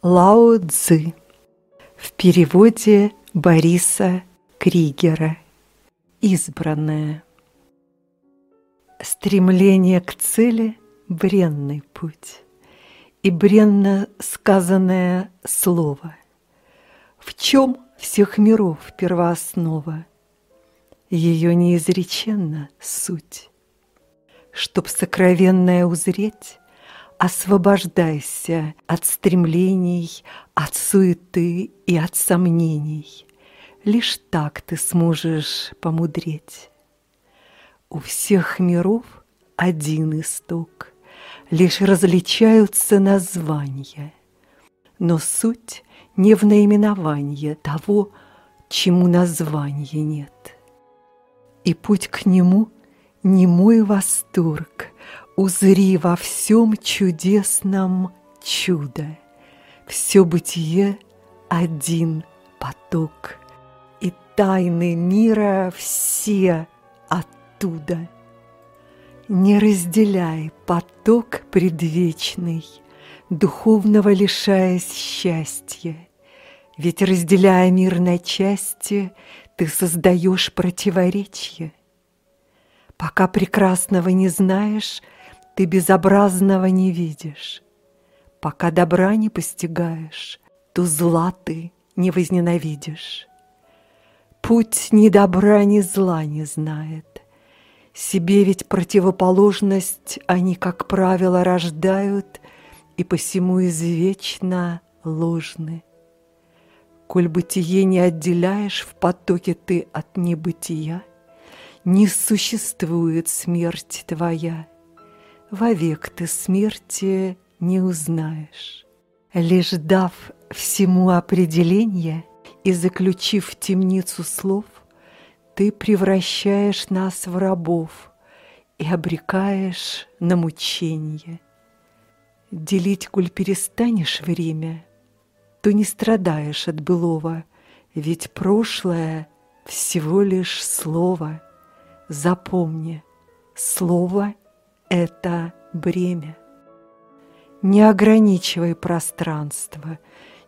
Лао Цзы в переводе Бориса Кригера «Избранная». Стремление к цели – бренный путь, и бренно сказанное слово. В чем всех миров первооснова? Ее неизреченна суть. Чтоб сокровенное узреть, освобождайся от стремлений, от суеты и от сомнений. Лишь так ты сможешь помудреть. У всех миров один исток, Лишь различаются названия, Но суть не в наименовании того, Чему названия нет. И путь к нему — не мой восторг, Узри во всем чудесном чудо. Все бытие — один поток, И тайны мира все оттуда. Не разделяй поток предвечный, Духовного лишаясь счастья, Ведь, разделяя мир на части, Ты создаешь противоречие. Пока прекрасного не знаешь — ты безобразного не видишь. Пока добра не постигаешь, то зла ты не возненавидишь. Путь ни добра, ни зла не знает. Себе ведь противоположность они, как правило, рождают, и посему извечно ложны. Коль бытие не отделяешь в потоке ты от небытия, Не существует смерть твоя — вовек ты смерти не узнаешь. Лишь дав всему определение и заключив темницу слов, ты превращаешь нас в рабов и обрекаешь на мучение. Делить, коль перестанешь время, то не страдаешь от былого, ведь прошлое всего лишь слово. Запомни, слово — это бремя. Не ограничивай пространство,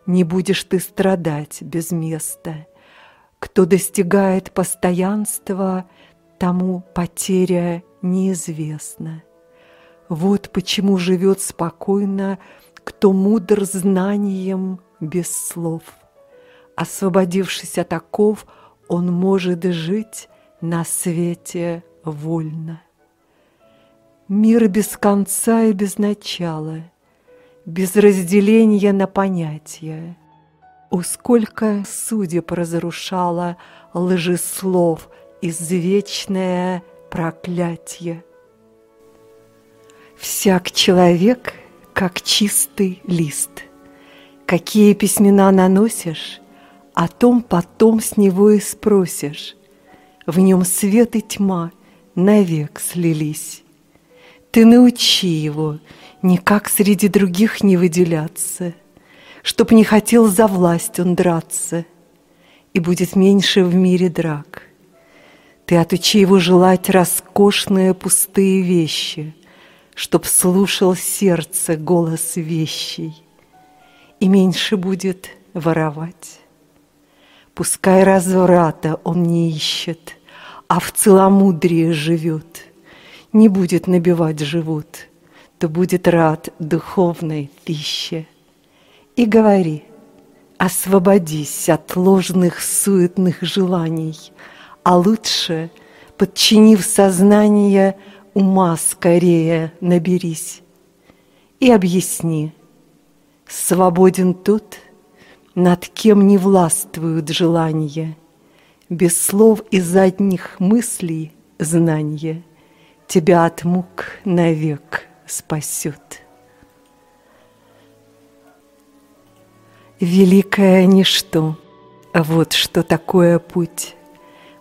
не будешь ты страдать без места. Кто достигает постоянства, тому потеря неизвестна. Вот почему живет спокойно, кто мудр знанием без слов. Освободившись от оков, он может жить на свете вольно. Мир без конца и без начала, без разделения на понятия. О, сколько судеб разрушало лжи слов извечное проклятие. Всяк человек, как чистый лист. Какие письмена наносишь, о том потом с него и спросишь. В нем свет и тьма навек слились. Ты научи его никак среди других не выделяться, Чтоб не хотел за власть он драться, И будет меньше в мире драк. Ты отучи его желать роскошные пустые вещи, Чтоб слушал сердце голос вещей, И меньше будет воровать. Пускай разврата он не ищет, А в целомудрии живет — не будет набивать живот, то будет рад духовной пище. И говори, освободись от ложных суетных желаний, а лучше, подчинив сознание, ума скорее наберись. И объясни, свободен тот, над кем не властвуют желания, без слов и задних мыслей знания – тебя от мук навек спасет. Великое ничто, вот что такое путь.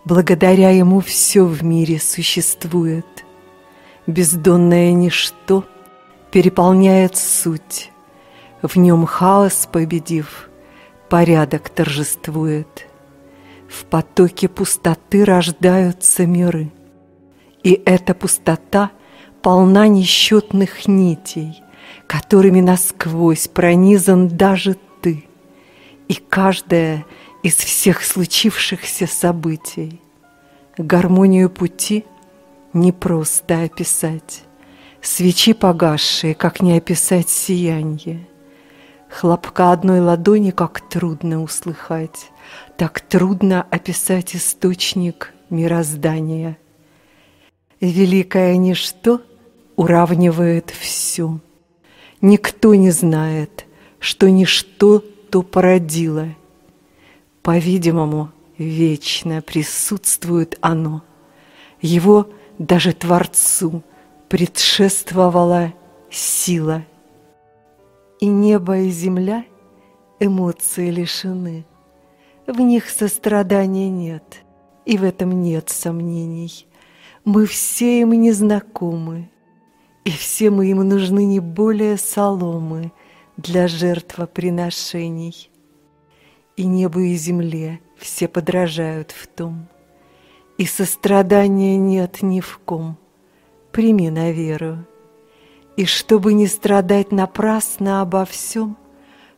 Благодаря ему все в мире существует. Бездонное ничто переполняет суть. В нем хаос победив, порядок торжествует. В потоке пустоты рождаются миры – и эта пустота полна несчетных нитей, которыми насквозь пронизан даже ты, и каждое из всех случившихся событий. Гармонию пути непросто описать, свечи погасшие, как не описать сиянье. Хлопка одной ладони как трудно услыхать, так трудно описать источник мироздания. Великое ничто уравнивает все. Никто не знает, что ничто то породило. По-видимому, вечно присутствует оно. Его даже Творцу предшествовала сила. И небо, и земля эмоции лишены. В них сострадания нет, и в этом нет сомнений. Мы все им незнакомы, и все мы им нужны не более соломы для жертвоприношений. И небу, и земле все подражают в том, И сострадания нет ни в ком, прими на веру. И чтобы не страдать напрасно обо всем,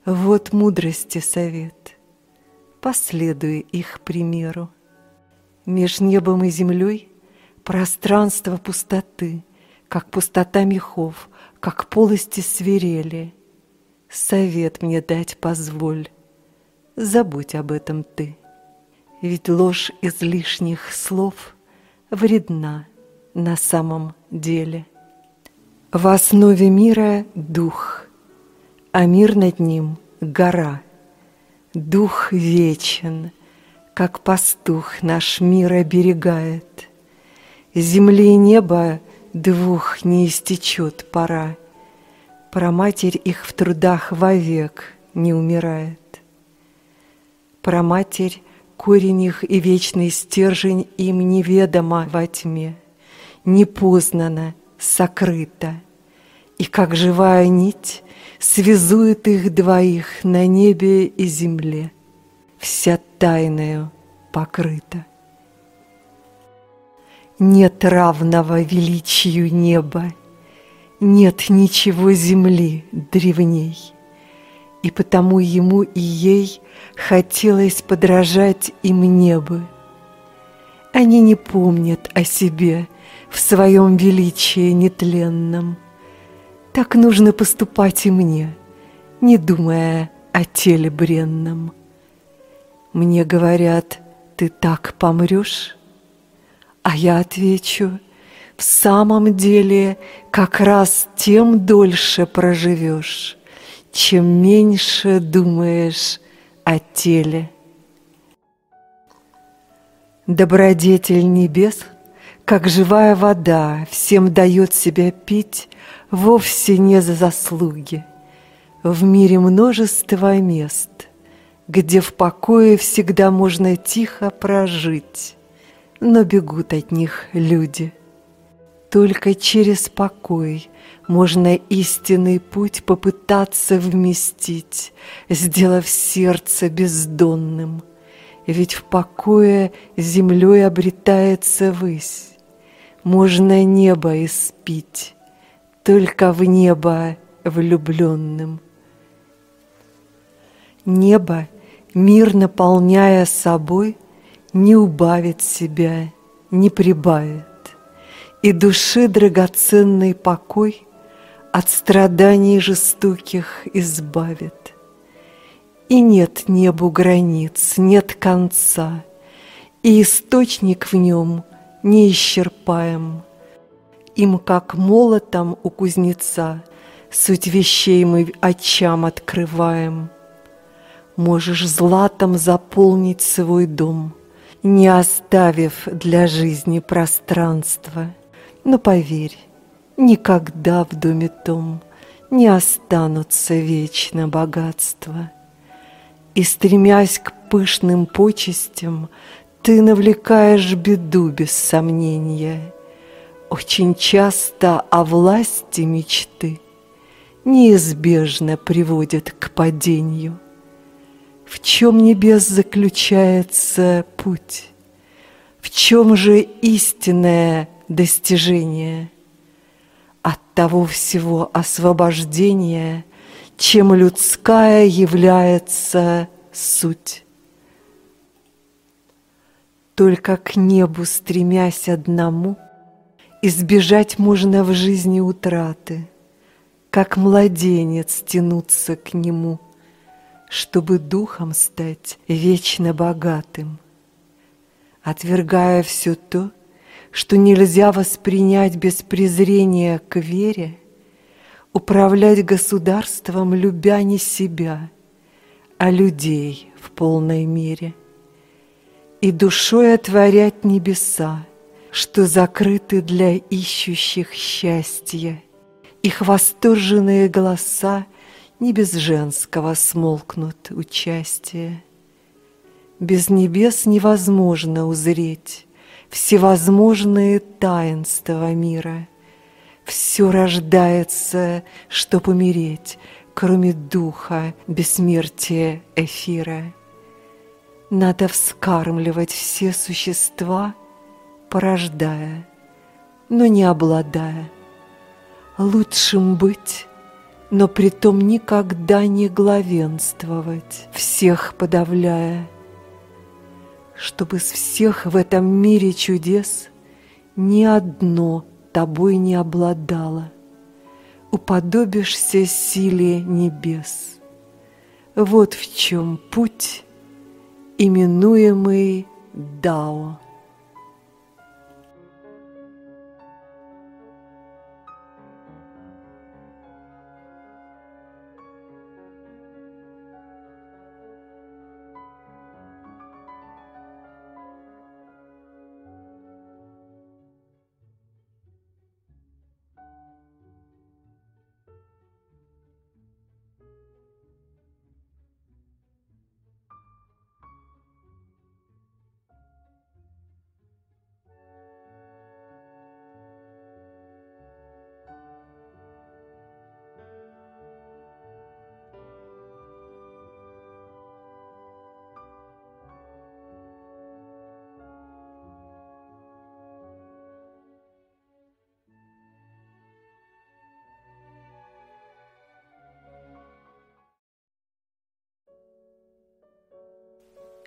Вот мудрости совет, последуй их примеру. Меж небом и землей пространство пустоты, Как пустота мехов, как полости свирели. Совет мне дать позволь, забудь об этом ты. Ведь ложь излишних слов вредна на самом деле. В основе мира дух, а мир над ним — гора. Дух вечен, как пастух наш мир оберегает. Земли и неба двух не истечет пора, матерь их в трудах вовек не умирает. Про матерь корень их и вечный стержень им неведомо во тьме, непознано, сокрыто, и как живая нить связует их двоих на небе и земле, вся тайною покрыта. Нет равного величию неба, нет ничего земли древней — и потому ему и ей хотелось подражать и мне. Они не помнят о себе в своем величии нетленном. Так нужно поступать и мне, не думая о теле бренном. Мне говорят, ты так помрешь? А я отвечу, в самом деле как раз тем дольше проживешь чем меньше думаешь о теле. Добродетель небес, как живая вода, всем дает себя пить вовсе не за заслуги. В мире множество мест, где в покое всегда можно тихо прожить, но бегут от них люди. Только через покой можно истинный путь попытаться вместить, Сделав сердце бездонным. Ведь в покое землей обретается высь. Можно небо испить, только в небо влюбленным. Небо, мир наполняя собой, Не убавит себя, не прибавит, И души драгоценный покой — от страданий жестоких избавит. И нет небу границ, нет конца, И источник в нем не исчерпаем. Им, как молотом у кузнеца, Суть вещей мы очам открываем. Можешь златом заполнить свой дом, Не оставив для жизни пространства. Но поверь, Никогда в доме том не останутся вечно богатства. И, стремясь к пышным почестям, ты навлекаешь беду без сомнения. Очень часто о власти мечты неизбежно приводят к падению. В чем небес заключается путь? В чем же истинное достижение – от того всего освобождения, чем людская является суть. Только к небу стремясь одному, избежать можно в жизни утраты, как младенец тянуться к нему, чтобы духом стать вечно богатым. Отвергая все то, что нельзя воспринять без презрения к вере, управлять государством, любя не себя, а людей в полной мере, и душой отворять небеса, что закрыты для ищущих счастья. Их восторженные голоса не без женского смолкнут участия. Без небес невозможно узреть всевозможные таинства мира. Все рождается, чтоб умереть, кроме духа бессмертия эфира. Надо вскармливать все существа, порождая, но не обладая. Лучшим быть, но притом никогда не главенствовать, всех подавляя – чтобы с всех в этом мире чудес ни одно тобой не обладало. Уподобишься силе небес. Вот в чем путь, именуемый Дао.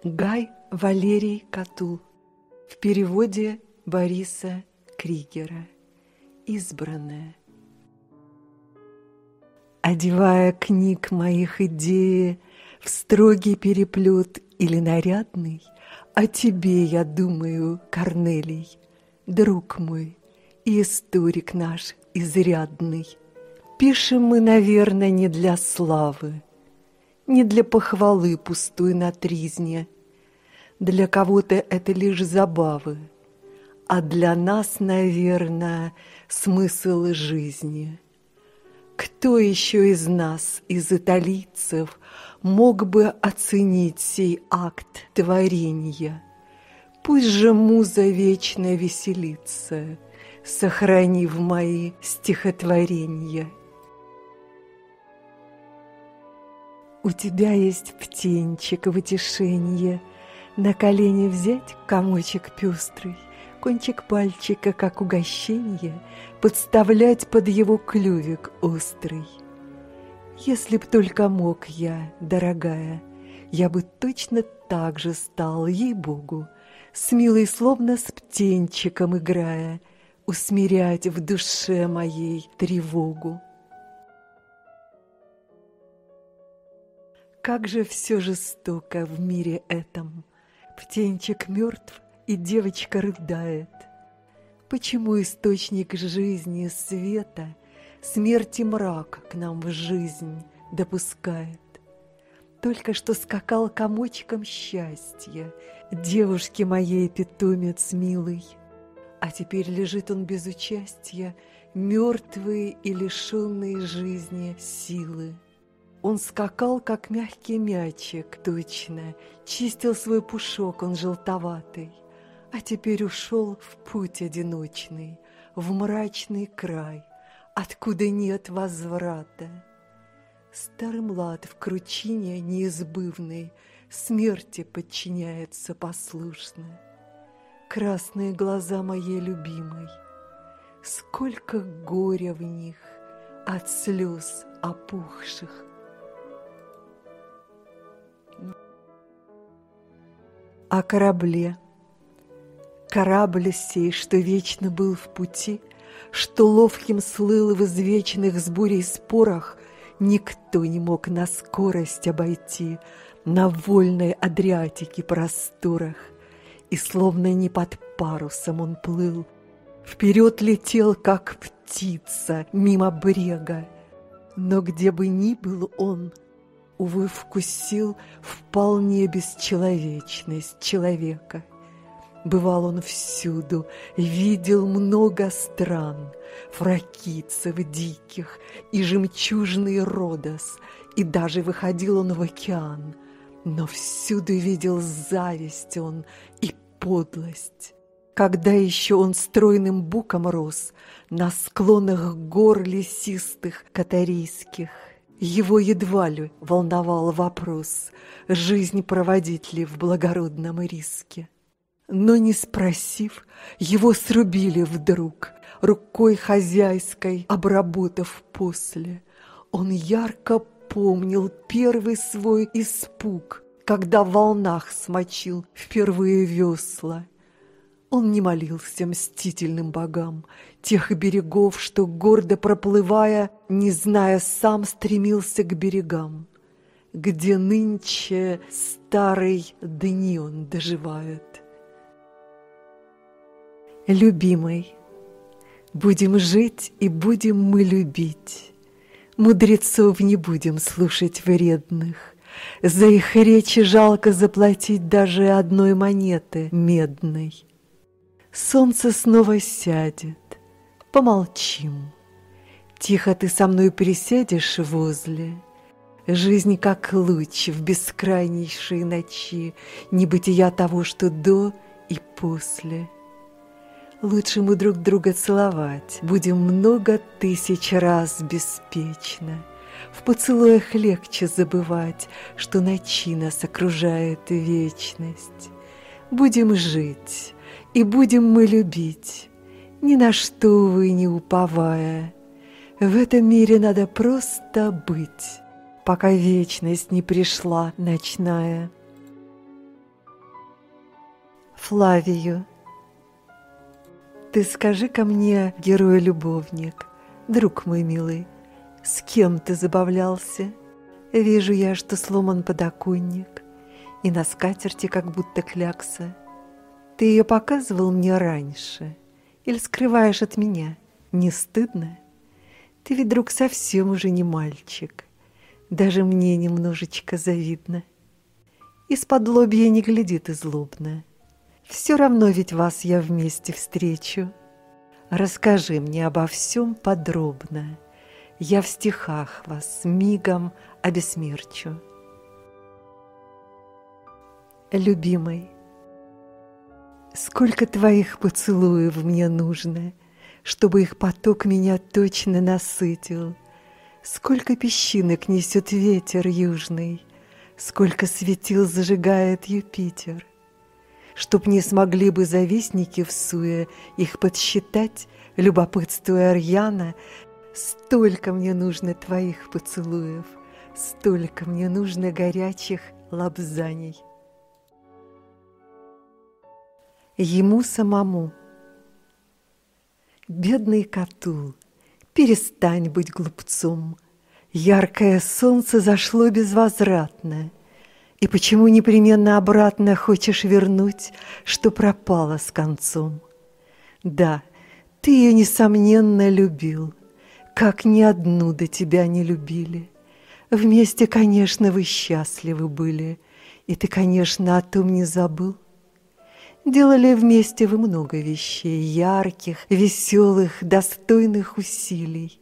Гай Валерий Катул в переводе Бориса Кригера «Избранная». Одевая книг моих идеи в строгий переплет или нарядный, О тебе я думаю, Корнелий, друг мой и историк наш изрядный. Пишем мы, наверное, не для славы, не для похвалы пустой на тризне, для кого-то это лишь забавы, а для нас, наверное, смысл жизни. Кто еще из нас, из италийцев, мог бы оценить сей акт творения? Пусть же муза вечно веселится, сохранив мои стихотворения. У тебя есть птенчик в утешенье — на колени взять комочек пестрый, Кончик пальчика, как угощенье, Подставлять под его клювик острый. Если б только мог я, дорогая, Я бы точно так же стал, ей-богу, С милой, словно с птенчиком играя, Усмирять в душе моей тревогу. Как же все жестоко в мире этом — Птенчик мертв, и девочка рыдает. Почему источник жизни, света, Смерти мрак к нам в жизнь допускает? Только что скакал комочком счастья Девушки моей питомец милый, А теперь лежит он без участия, Мертвый и лишенный жизни силы. Он скакал, как мягкий мячик, точно, чистил свой пушок, он желтоватый, а теперь ушел в путь одиночный, в мрачный край, откуда нет возврата. Старый млад в кручине неизбывной смерти подчиняется послушно. Красные глаза моей любимой Сколько горя в них от слез опухших. О корабле. Корабль сей, что вечно был в пути, Что ловким слыл в извечных с бурей спорах, Никто не мог на скорость обойти На вольной Адриатике просторах. И словно не под парусом он плыл, Вперед летел, как птица, мимо брега. Но где бы ни был он, увы, вкусил Вполне бесчеловечность человека. Бывал он всюду, видел много стран, Фракийцев диких и жемчужный Родос, И даже выходил он в океан, Но всюду видел зависть он и подлость. Когда еще он стройным буком рос На склонах гор лесистых катарийских, Его едва ли волновал вопрос, Жизнь проводить ли в благородном риске. Но не спросив, его срубили вдруг, Рукой хозяйской обработав после. Он ярко помнил первый свой испуг, Когда в волнах смочил впервые весла — он не молился мстительным богам тех берегов, что, гордо проплывая, не зная сам, стремился к берегам, где нынче старый дни он доживает. Любимый, будем жить и будем мы любить, Мудрецов не будем слушать вредных, За их речи жалко заплатить даже одной монеты медной. Солнце снова сядет, помолчим. Тихо ты со мной присядешь возле. Жизнь как луч в бескрайнейшей ночи, Небытия того, что до и после. Лучше мы друг друга целовать Будем много тысяч раз беспечно. В поцелуях легче забывать, Что ночи нас окружает вечность. Будем жить, и будем мы любить, ни на что вы не уповая. В этом мире надо просто быть, пока вечность не пришла ночная. Флавию, ты скажи ко мне, герой-любовник, друг мой милый, с кем ты забавлялся? Вижу я, что сломан подоконник, и на скатерти как будто клякса — ты ее показывал мне раньше или скрываешь от меня? Не стыдно? Ты ведь, друг, совсем уже не мальчик. Даже мне немножечко завидно. Из-под лобья не глядит и злобно. Все равно ведь вас я вместе встречу. Расскажи мне обо всем подробно. Я в стихах вас мигом обесмерчу. Любимый, Сколько твоих поцелуев мне нужно, Чтобы их поток меня точно насытил. Сколько песчинок несет ветер южный, Сколько светил зажигает Юпитер. Чтоб не смогли бы завистники в суе Их подсчитать, любопытствуя Арьяна, Столько мне нужно твоих поцелуев, Столько мне нужно горячих лапзаний ему самому. Бедный Катул, перестань быть глупцом. Яркое солнце зашло безвозвратно. И почему непременно обратно хочешь вернуть, что пропало с концом? Да, ты ее, несомненно, любил, как ни одну до тебя не любили. Вместе, конечно, вы счастливы были, и ты, конечно, о том не забыл. Делали вместе вы много вещей, ярких, веселых, достойных усилий.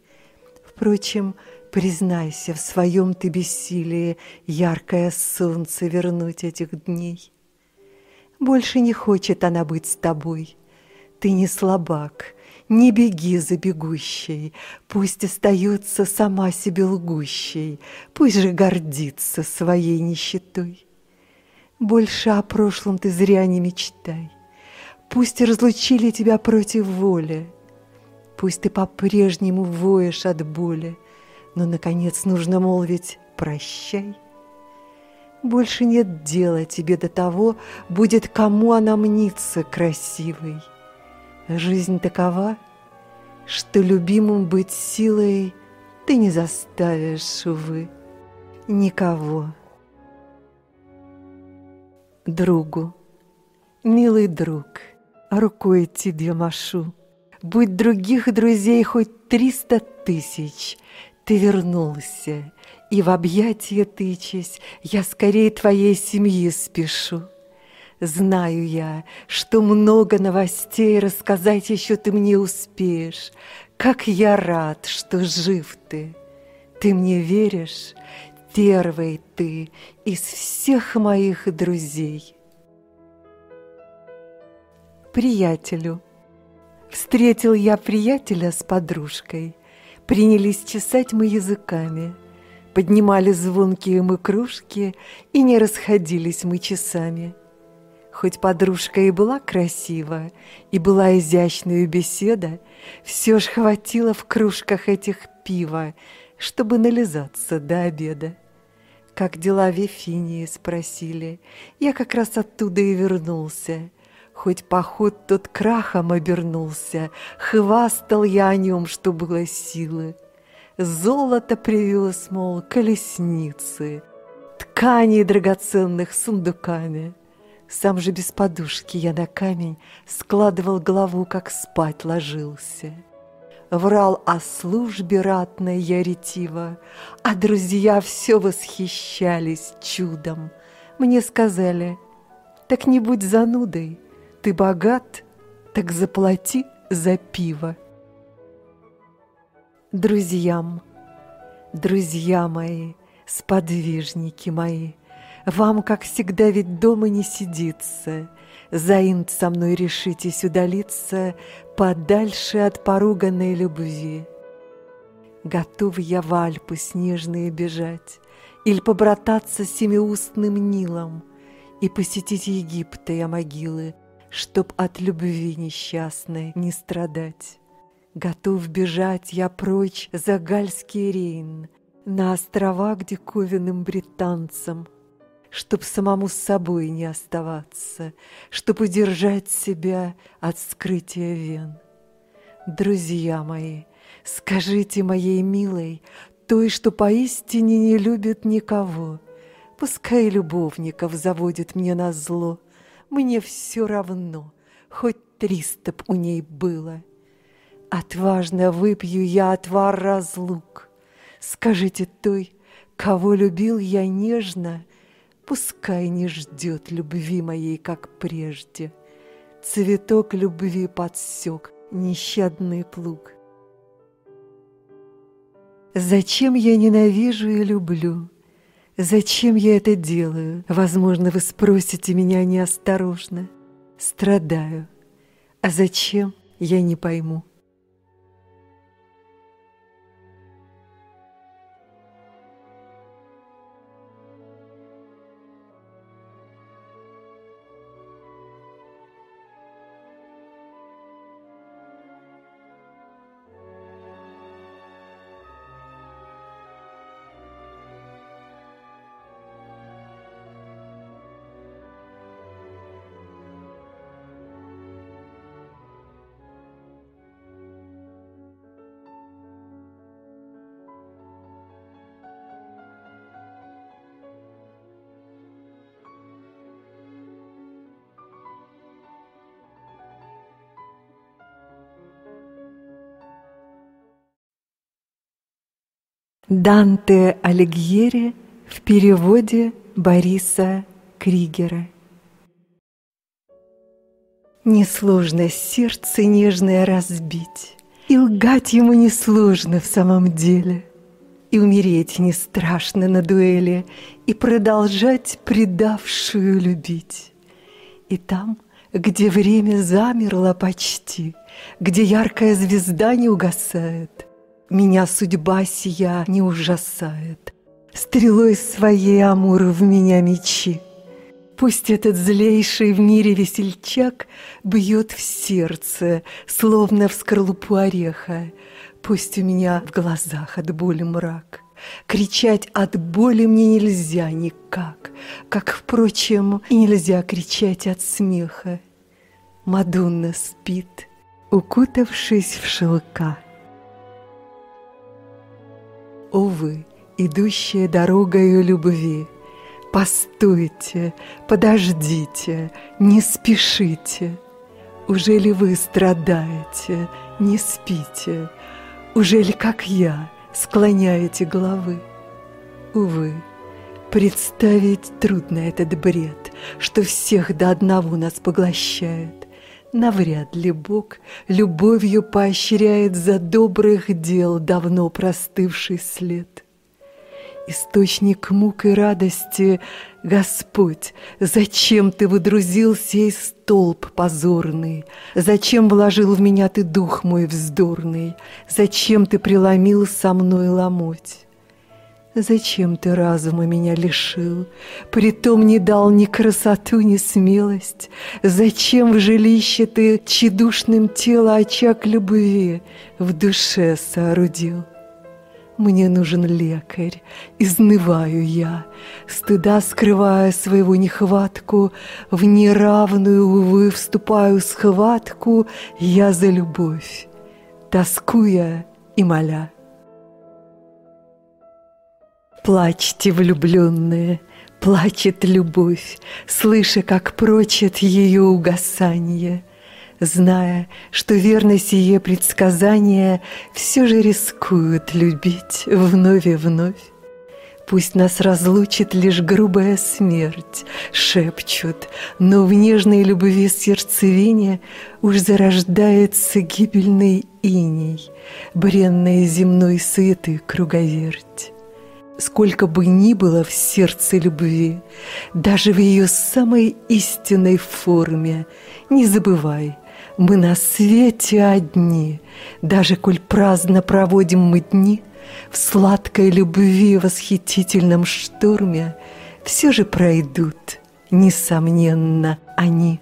Впрочем, признайся в своем ты бессилии яркое солнце вернуть этих дней. Больше не хочет она быть с тобой. Ты не слабак, не беги за бегущей, Пусть остается сама себе лгущей, Пусть же гордится своей нищетой. Больше о прошлом ты зря не мечтай. Пусть разлучили тебя против воли. Пусть ты по-прежнему воешь от боли, но, наконец, нужно молвить «прощай». Больше нет дела тебе до того, будет кому она мнится красивой. Жизнь такова, что любимым быть силой ты не заставишь, увы, никого. Другу, милый друг, рукой тебе машу, Будь других друзей хоть триста тысяч, Ты вернулся, и в объятия тычась Я скорее твоей семьи спешу. Знаю я, что много новостей Рассказать еще ты мне успеешь, Как я рад, что жив ты. Ты мне веришь? Первый ты из всех моих друзей. Приятелю. Встретил я приятеля с подружкой. Принялись чесать мы языками. Поднимали звонкие мы кружки, И не расходились мы часами. Хоть подружка и была красива, И была изящная беседа, Все ж хватило в кружках этих пива, Чтобы нализаться до обеда. Как дела в Вифинии спросили, Я как раз оттуда и вернулся — Хоть поход тот крахом обернулся, Хвастал я о нем, что было силы. Золото привез, мол, колесницы, Тканей драгоценных сундуками. Сам же без подушки я на камень Складывал голову, как спать ложился. Врал о службе ратной я ретиво, А друзья все восхищались чудом. Мне сказали, так не будь занудой, ты богат, так заплати за пиво. Друзьям, друзья мои, сподвижники мои, Вам, как всегда, ведь дома не сидится, За инт со мной решитесь удалиться Подальше от поруганной любви. Готов я в Альпы снежные бежать Или побрататься с семиустным Нилом И посетить Египта я могилы, Чтоб от любви несчастной не страдать. Готов бежать я прочь за Гальский Рейн, На острова к диковинным британцам, Чтоб самому с собой не оставаться, Чтоб удержать себя от скрытия вен. Друзья мои, скажите моей милой, Той, что поистине не любит никого, Пускай любовников заводит мне на зло — мне все равно, хоть триста б у ней было. Отважно выпью я отвар разлук. Скажите той, кого любил я нежно, Пускай не ждет любви моей, как прежде. Цветок любви подсек нещадный плуг. Зачем я ненавижу и люблю? Зачем я это делаю? Возможно, вы спросите меня неосторожно. Страдаю. А зачем, я не пойму. Данте Алигьери в переводе Бориса Кригера. Несложно сердце нежное разбить, И лгать ему несложно в самом деле, И умереть не страшно на дуэли, И продолжать предавшую любить. И там, где время замерло почти, Где яркая звезда не угасает — меня судьба сия не ужасает. Стрелой своей Амур в меня мечи. Пусть этот злейший в мире весельчак Бьет в сердце, словно в скорлупу ореха. Пусть у меня в глазах от боли мрак. Кричать от боли мне нельзя никак, Как, впрочем, и нельзя кричать от смеха. Мадонна спит, укутавшись в шелка. Увы, идущая дорогою любви, Постойте, подождите, не спешите. Уже ли вы страдаете, не спите? Уже ли, как я, склоняете головы? Увы, представить трудно этот бред, Что всех до одного нас поглощает. Навряд ли Бог любовью поощряет За добрых дел давно простывший след. Источник мук и радости, Господь, зачем Ты выдрузил сей столб позорный? Зачем вложил в меня Ты дух мой вздорный? Зачем Ты преломил со мной ломоть? Зачем ты разума меня лишил, Притом не дал ни красоту, ни смелость? Зачем в жилище ты тщедушным тело очаг любви В душе соорудил? Мне нужен лекарь, изнываю я, Стыда скрывая своего нехватку, В неравную, увы, вступаю схватку Я за любовь, тоскуя и моля. Плачьте, влюбленные, плачет любовь, Слыша, как прочит ее угасание — зная, что верно сие предсказание все же рискуют любить вновь и вновь. Пусть нас разлучит лишь грубая смерть, шепчут, но в нежной любви сердцевине уж зарождается гибельный иней, бренная земной суеты круговерть. Сколько бы ни было в сердце любви, даже в ее самой истинной форме, не забывай, мы на свете одни, даже коль праздно проводим мы дни, В сладкой любви восхитительном шторме Все же пройдут, несомненно, они.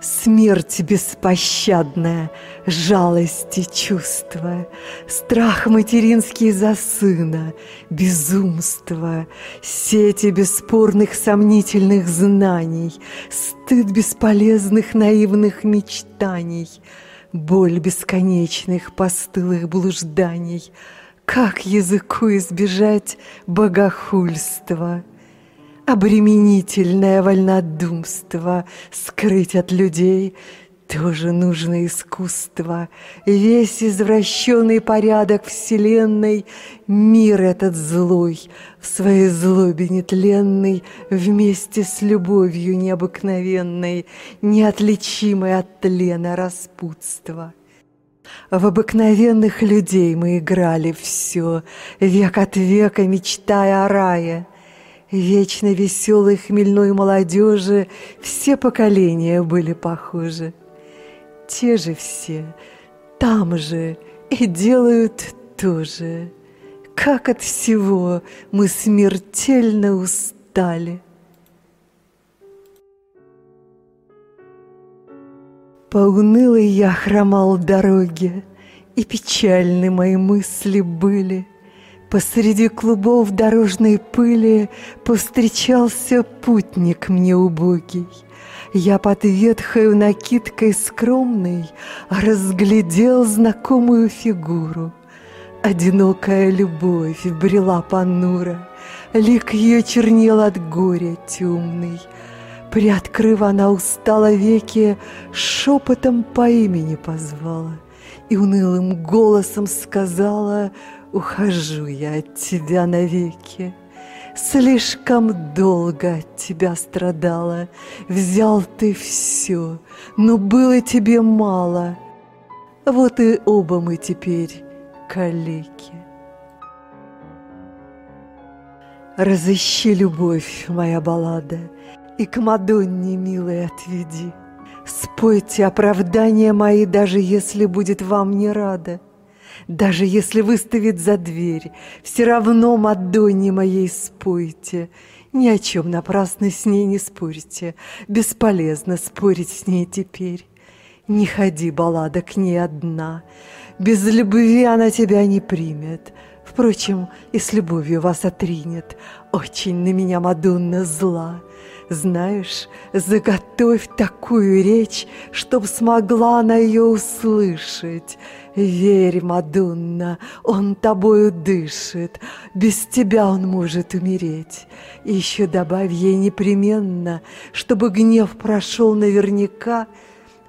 Смерть беспощадная, жалости чувства, Страх материнский за сына, безумство, Сети бесспорных сомнительных знаний, Стыд бесполезных наивных мечтаний, Боль бесконечных постылых блужданий, Как языку избежать богохульства — обременительное вольнодумство скрыть от людей тоже нужно искусство. Весь извращенный порядок вселенной, мир этот злой, в своей злобе нетленной, вместе с любовью необыкновенной, неотличимой от тлена распутства. В обыкновенных людей мы играли все, век от века мечтая о рае — Вечно веселой хмельной молодежи Все поколения были похожи. Те же все, там же и делают то же. Как от всего мы смертельно устали. По унылой я хромал дороге, И печальны мои мысли были — Посреди клубов дорожной пыли Повстречался путник мне убогий. Я под ветхою накидкой скромной Разглядел знакомую фигуру. Одинокая любовь брела понуро, Лик ее чернел от горя темный. Приоткрыв она устало веки, Шепотом по имени позвала И унылым голосом сказала — Ухожу я от тебя навеки. Слишком долго от тебя страдала, Взял ты все, но было тебе мало. Вот и оба мы теперь калеки. Разыщи любовь, моя баллада, И к Мадонне, милой, отведи. Спойте оправдания мои, даже если будет вам не рада. Даже если выставит за дверь, Все равно Мадонне моей спойте, Ни о чем напрасно с ней не спорьте, бесполезно спорить с ней теперь. Не ходи, баллада, к ней одна, без любви она тебя не примет. Впрочем, и с любовью вас отринет, очень на меня Мадонна зла. Знаешь, заготовь такую речь, чтоб смогла она ее услышать. Верь, Мадонна, он тобою дышит, без тебя он может умереть. И еще добавь ей непременно, чтобы гнев прошел наверняка,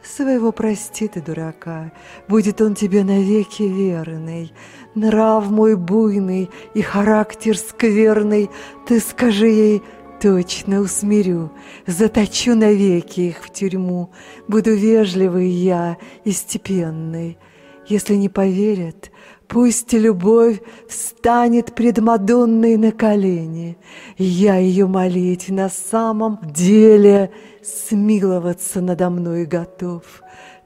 Своего прости ты, дурака, будет он тебе навеки верный. Нрав мой буйный и характер скверный, ты скажи ей, точно усмирю, заточу навеки их в тюрьму, буду вежливый я и степенный. Если не поверят, пусть любовь встанет пред Мадонной на колени. Я ее молить на самом деле смиловаться надо мной готов.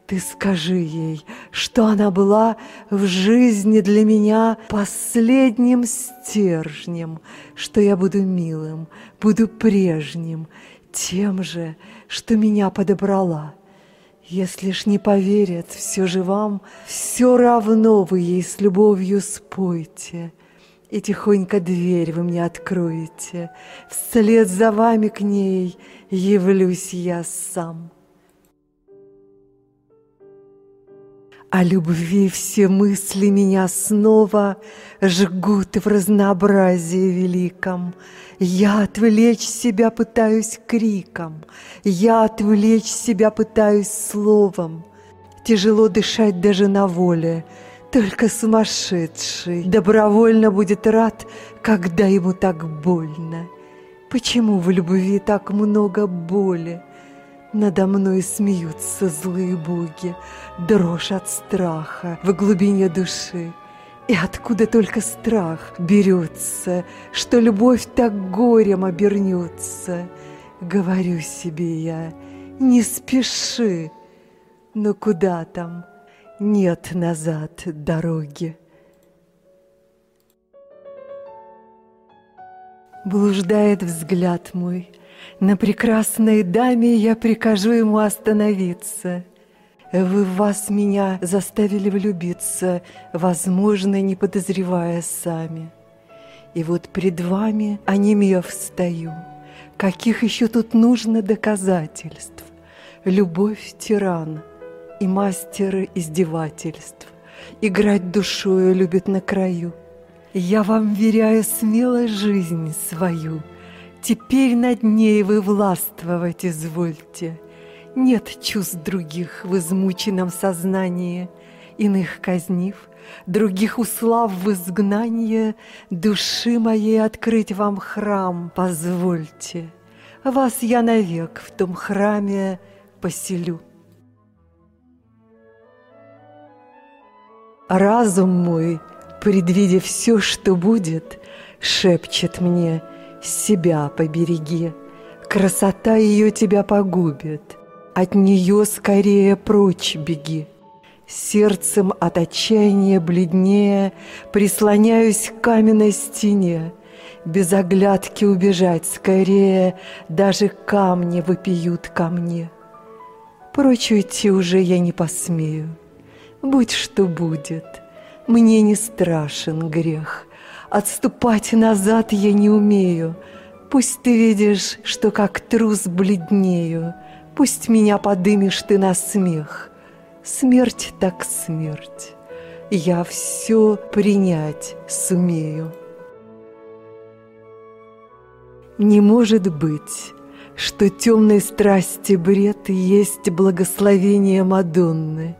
Ты скажи ей, что она была в жизни для меня последним стержнем, что я буду милым, буду прежним, тем же, что меня подобрала. Если ж не поверят, все же вам, все равно вы ей с любовью спойте, и тихонько дверь вы мне откроете, вслед за вами к ней явлюсь я сам. О любви все мысли меня снова Жгут в разнообразии великом. Я отвлечь себя пытаюсь криком, Я отвлечь себя пытаюсь словом. Тяжело дышать даже на воле, Только сумасшедший добровольно будет рад, Когда ему так больно. Почему в любви так много боли? Надо мной смеются злые боги, дрожь от страха в глубине души. И откуда только страх берется, что любовь так горем обернется. Говорю себе я, не спеши, но куда там, нет назад дороги. Блуждает взгляд мой — на прекрасной даме я прикажу ему остановиться. Вы в вас меня заставили влюбиться, возможно, не подозревая сами. И вот пред вами, онемев, стою. Каких еще тут нужно доказательств? Любовь тиран и мастер издевательств. Играть душою любит на краю. Я вам веряю смело жизнь свою — Теперь над ней вы властвовать извольте. Нет чувств других в измученном сознании, Иных казнив, других услав в изгнание, Души моей открыть вам храм позвольте. Вас я навек в том храме поселю. Разум мой, предвидя все, что будет, Шепчет мне — себя побереги. Красота ее тебя погубит, от нее скорее прочь беги. Сердцем от отчаяния бледнее Прислоняюсь к каменной стене, Без оглядки убежать скорее, Даже камни выпьют ко мне. Прочь уйти уже я не посмею, Будь что будет, мне не страшен грех — Отступать назад я не умею. Пусть ты видишь, что как трус бледнею, Пусть меня подымешь ты на смех. Смерть так смерть, я все принять сумею. Не может быть, что темной страсти бред Есть благословение Мадонны.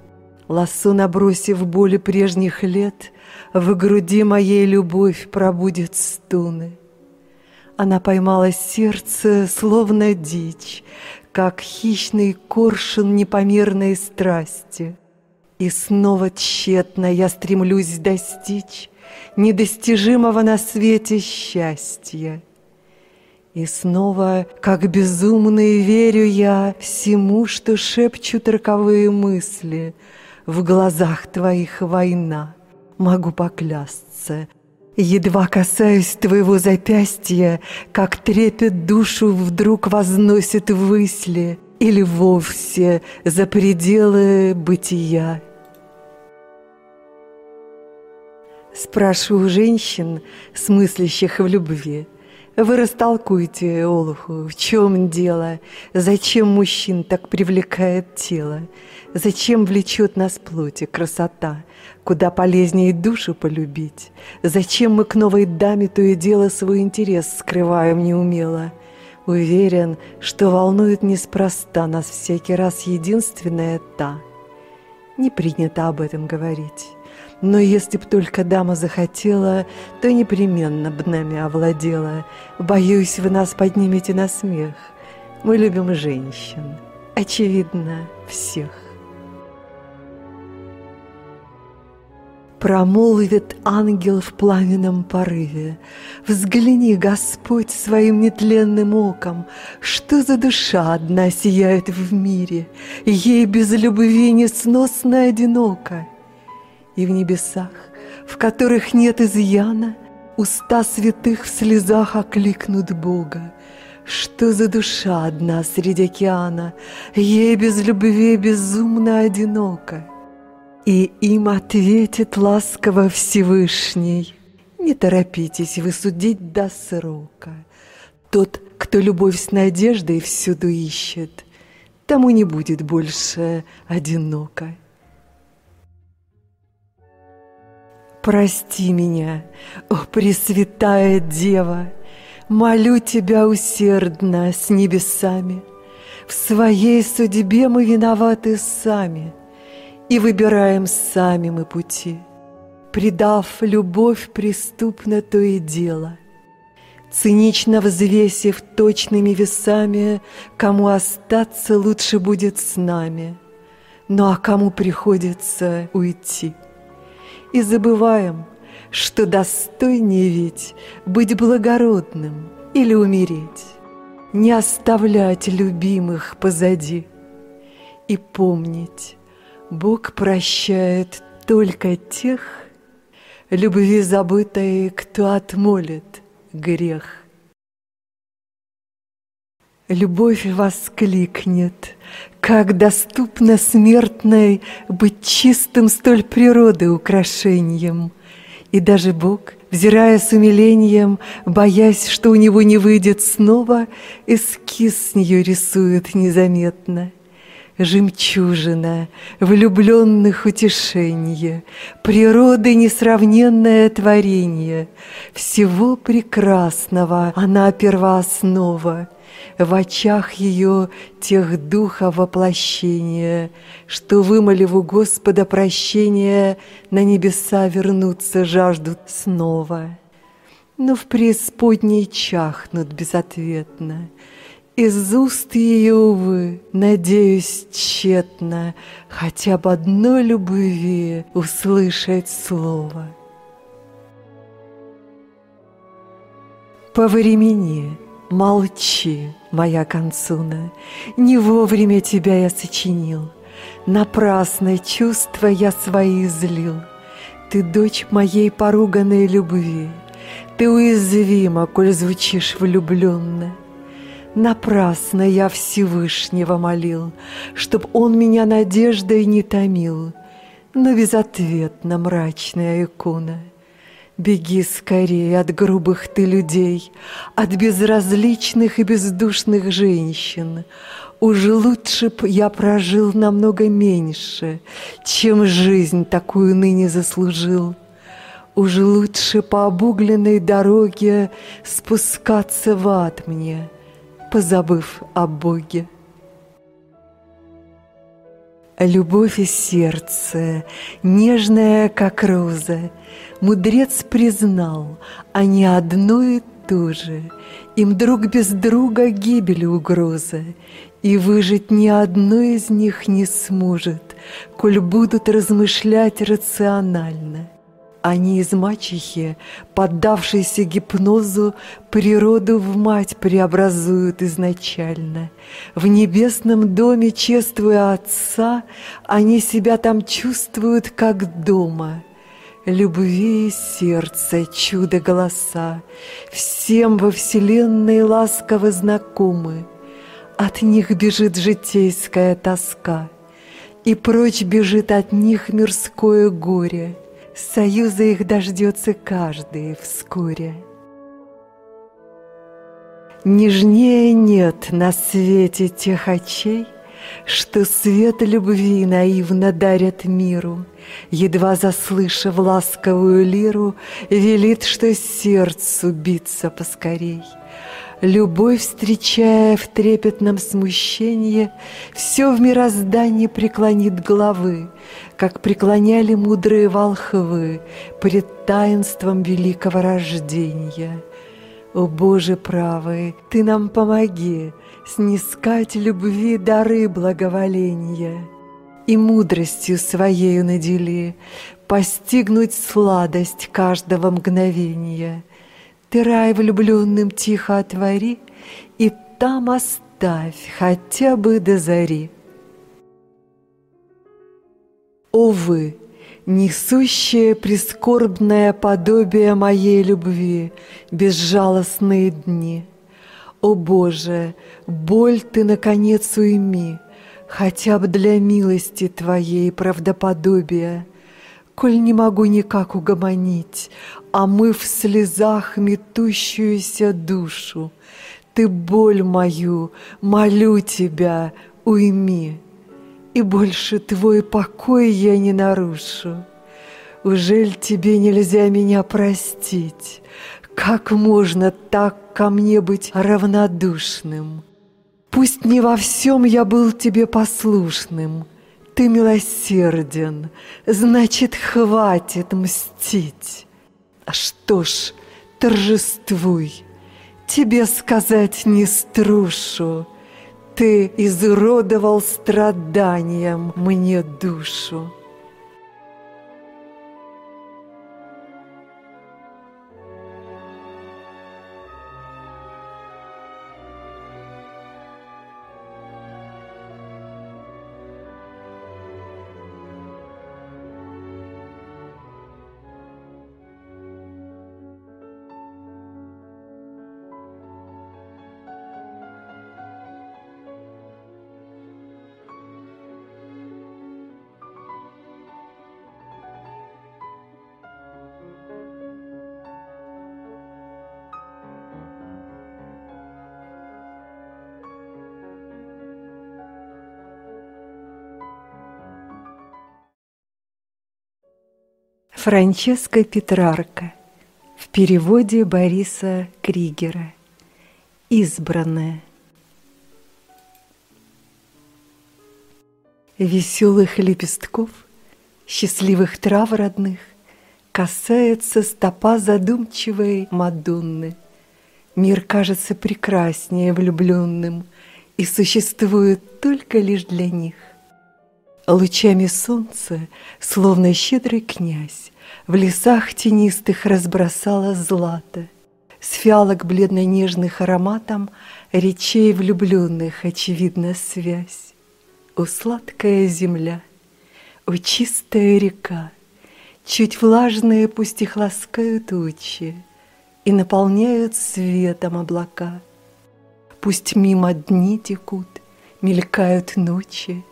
Лосо набросив боли прежних лет, в груди моей любовь пробудет стуны. Она поймала сердце, словно дичь, Как хищный коршун непомерной страсти. И снова тщетно я стремлюсь достичь Недостижимого на свете счастья. И снова, как безумный, верю я Всему, что шепчут роковые мысли В глазах твоих война — могу поклясться, Едва касаюсь твоего запястья, как трепет душу вдруг возносит высли или вовсе за пределы бытия. Спрашиваю женщин, смыслящих в любви, вы растолкуйте, Олуху, в чем дело, зачем мужчин так привлекает тело, зачем влечет нас плоти красота, куда полезнее душу полюбить, зачем мы к новой даме то и дело свой интерес скрываем неумело. Уверен, что волнует неспроста нас всякий раз единственная та. Не принято об этом говорить. Но если б только дама захотела, то непременно б нами овладела. Боюсь, вы нас поднимете на смех. Мы любим женщин, очевидно, всех. Промолвит ангел в пламенном порыве. Взгляни, Господь, своим нетленным оком, Что за душа одна сияет в мире, Ей без любви несносно одиноко и в небесах, в которых нет изъяна, Уста святых в слезах окликнут Бога. Что за душа одна среди океана, Ей без любви безумно одиноко. И им ответит ласково Всевышний, Не торопитесь вы судить до срока. Тот, кто любовь с надеждой всюду ищет, Тому не будет больше одиноко. Прости меня, о Пресвятая Дева, Молю Тебя усердно с небесами. В своей судьбе мы виноваты сами, И выбираем сами мы пути, Предав любовь преступно то и дело, Цинично взвесив точными весами, Кому остаться лучше будет с нами, Ну а кому приходится уйти — и забываем, что достойнее ведь быть благородным или умереть, не оставлять любимых позади и помнить, Бог прощает только тех, любви забытой, кто отмолит грех. Любовь воскликнет, как доступно смертной Быть чистым столь природы украшением. И даже Бог, взирая с умилением, Боясь, что у него не выйдет снова, Эскиз с нее рисует незаметно. Жемчужина, влюбленных утешенье, Природы несравненное творение, Всего прекрасного она первооснова — в очах ее тех духа воплощения, Что, вымолив у Господа прощения, На небеса вернуться жаждут снова. Но в преисподней чахнут безответно, Из уст ее, увы, надеюсь тщетно Хотя бы одной любви услышать слово. По времени Молчи, моя концуна, не вовремя тебя я сочинил, Напрасное чувства я свои излил. Ты дочь моей поруганной любви, Ты уязвима, коль звучишь влюбленно. Напрасно я Всевышнего молил, Чтоб он меня надеждой не томил, Но безответно мрачная икона — Беги скорее от грубых ты людей, От безразличных и бездушных женщин. Уж лучше б я прожил намного меньше, Чем жизнь такую ныне заслужил. Уж лучше по обугленной дороге Спускаться в ад мне, Позабыв о Боге. Любовь и сердце, нежная, как роза, Мудрец признал, они одно и то же, Им друг без друга гибели угроза, И выжить ни одно из них не сможет, Коль будут размышлять рационально. Они из мачехи, поддавшиеся гипнозу, Природу в мать преобразуют изначально. В небесном доме, чествуя Отца, Они себя там чувствуют, как дома. Любви и сердца чудо голоса Всем во вселенной ласково знакомы. От них бежит житейская тоска, И прочь бежит от них мирское горе. Союза их дождется каждый вскоре. Нежнее нет на свете тех очей, что свет любви наивно дарят миру, Едва заслышав ласковую лиру, Велит, что сердцу биться поскорей. Любовь, встречая в трепетном смущении, Все в мироздании преклонит головы, Как преклоняли мудрые волхвы Пред таинством великого рождения. О Боже правый, Ты нам помоги, снискать любви дары благоволения и мудростью своею надели, постигнуть сладость каждого мгновения. Ты рай влюбленным тихо отвори, и там оставь хотя бы до зари. О вы, несущее прискорбное подобие моей любви, безжалостные дни — о Боже, боль Ты, наконец, уйми, Хотя бы для милости Твоей правдоподобия. Коль не могу никак угомонить, А мы в слезах метущуюся душу, Ты боль мою, молю Тебя, уйми, И больше Твой покой я не нарушу. Ужель Тебе нельзя меня простить? Как можно так ко мне быть равнодушным? Пусть не во всем я был тебе послушным, Ты милосерден, значит, хватит мстить. А что ж, торжествуй, тебе сказать не струшу, Ты изуродовал страданием мне душу. Франческо Петрарка в переводе Бориса Кригера «Избранная» Веселых лепестков, счастливых трав родных Касается стопа задумчивой Мадонны. Мир кажется прекраснее влюбленным И существует только лишь для них. Лучами солнца, словно щедрый князь, в лесах тенистых разбросала злато, С фиалок бледно-нежных ароматом Речей влюбленных, очевидна связь. О, сладкая земля, о, чистая река, Чуть влажные пусть их ласкают тучи И наполняют светом облака. Пусть мимо дни текут, мелькают ночи,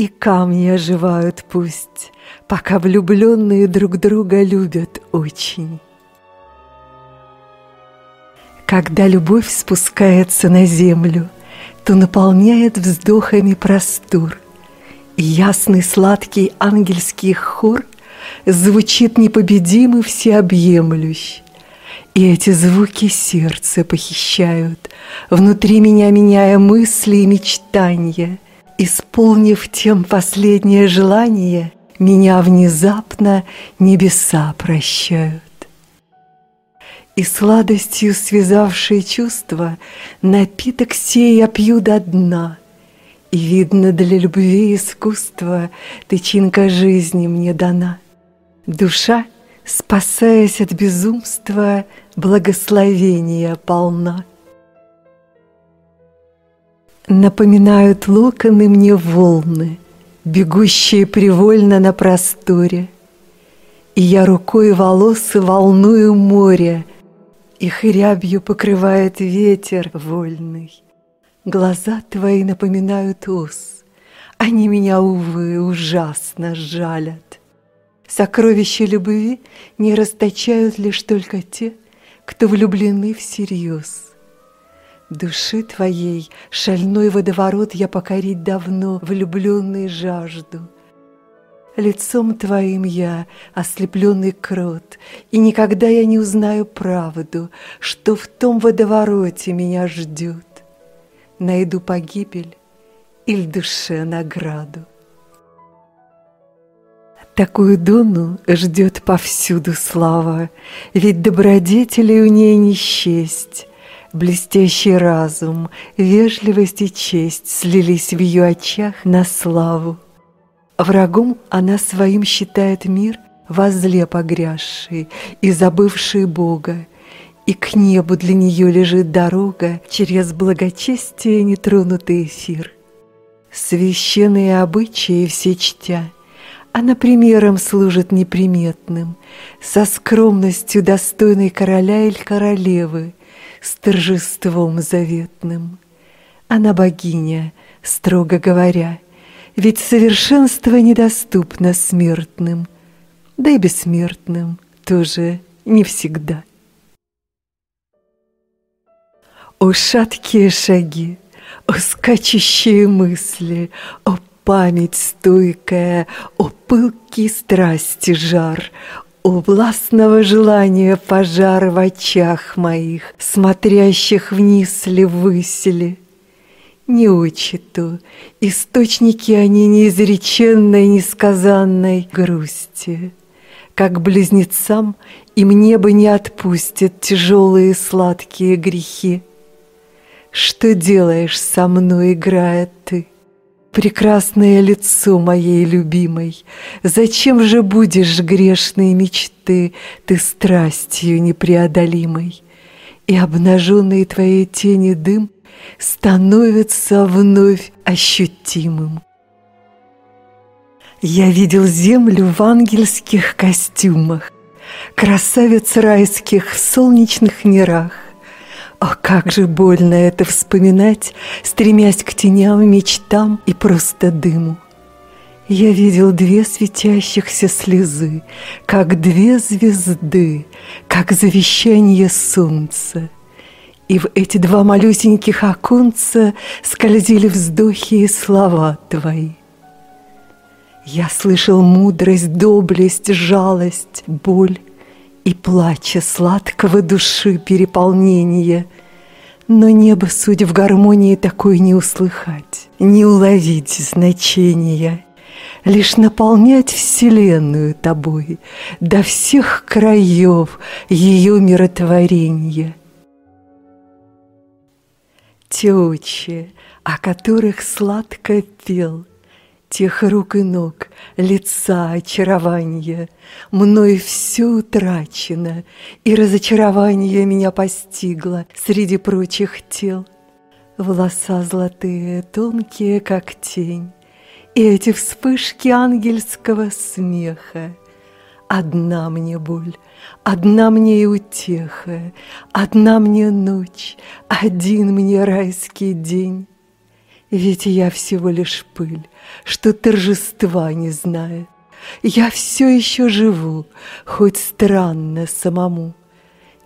и камни оживают пусть, Пока влюбленные друг друга любят очень. Когда любовь спускается на землю, То наполняет вздохами простор, И ясный сладкий ангельский хор Звучит непобедимый всеобъемлющ. И эти звуки сердце похищают, Внутри меня меняя мысли и мечтания — Исполнив тем последнее желание, Меня внезапно небеса прощают. И сладостью связавшие чувства Напиток сей я пью до дна, И, видно, для любви искусства Тычинка жизни мне дана. Душа, спасаясь от безумства, Благословения полна. Напоминают локоны мне волны, Бегущие привольно на просторе. И я рукой волосы волную море, Их рябью покрывает ветер вольный. Глаза твои напоминают ос, Они меня, увы, ужасно жалят. Сокровища любви не расточают лишь только те, Кто влюблены всерьез. Души твоей шальной водоворот Я покорить давно влюбленный жажду — Лицом твоим я ослепленный крот, И никогда я не узнаю правду, Что в том водовороте меня ждет. Найду погибель или душе награду. Такую Дону ждет повсюду слава, Ведь добродетелей у ней не счесть. Блестящий разум, вежливость и честь Слились в ее очах на славу. Врагом она своим считает мир, возле погрязший и забывший Бога, и к небу для нее лежит дорога через благочестие нетронутый эфир. Священные обычаи все чтя, она примером служит неприметным, со скромностью достойной короля или королевы, с торжеством заветным. Она богиня, строго говоря, — ведь совершенство недоступно смертным, да и бессмертным тоже не всегда. О шаткие шаги, о скачущие мысли, о память стойкая, о пылкие страсти жар, о властного желания пожар в очах моих, смотрящих вниз ли высели — не учиту, источники они неизреченной, несказанной грусти. Как близнецам им небо не отпустит тяжелые сладкие грехи. Что делаешь со мной, играя ты? Прекрасное лицо моей любимой, Зачем же будешь грешные мечты Ты страстью непреодолимой? И обнаженные твоей тени дым — становится вновь ощутимым. Я видел землю в ангельских костюмах, Красавиц райских в солнечных мирах. О, как же больно это вспоминать, Стремясь к теням, мечтам и просто дыму. Я видел две светящихся слезы, Как две звезды, как завещание солнца — и в эти два малюсеньких оконца Скользили вздохи и слова твои. Я слышал мудрость, доблесть, жалость, боль И плача сладкого души переполнения — но небо, судя в гармонии, такой не услыхать, не уловить значения, Лишь наполнять Вселенную тобой До всех краев ее миротворения — те о которых сладко пел, Тех рук и ног, лица очарования, Мной все утрачено, и разочарование Меня постигло среди прочих тел. Волоса золотые, тонкие, как тень, И эти вспышки ангельского смеха. Одна мне боль, Одна мне и утеха, одна мне ночь, один мне райский день. Ведь я всего лишь пыль, что торжества не знает. Я все еще живу, хоть странно самому.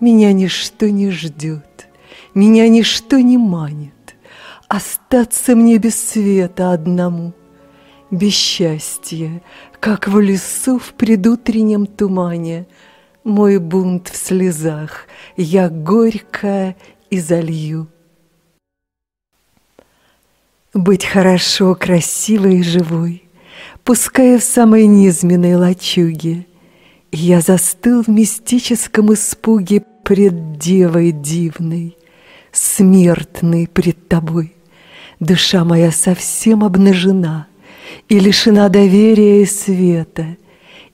Меня ничто не ждет, меня ничто не манит. Остаться мне без света одному, без счастья, как в лесу в предутреннем тумане — мой бунт в слезах я горько изолью. Быть хорошо, красивой и живой, Пускай в самой низменной лачуге, Я застыл в мистическом испуге Пред девой дивной, смертной пред тобой. Душа моя совсем обнажена И лишена доверия и света —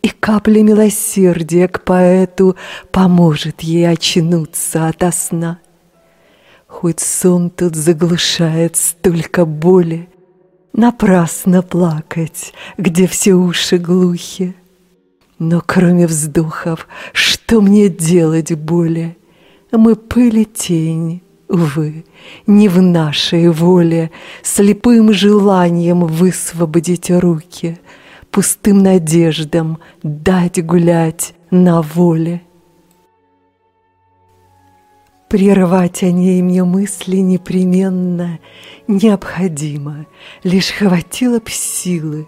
и капля милосердия к поэту поможет ей очнуться ото сна. Хоть сон тут заглушает столько боли, Напрасно плакать, где все уши глухи. Но кроме вздохов, что мне делать более? Мы пыли тень, увы, не в нашей воле, Слепым желанием высвободить руки, Пустым надеждам дать гулять на воле. Прервать о ней мне мысли непременно необходимо, Лишь хватило б силы.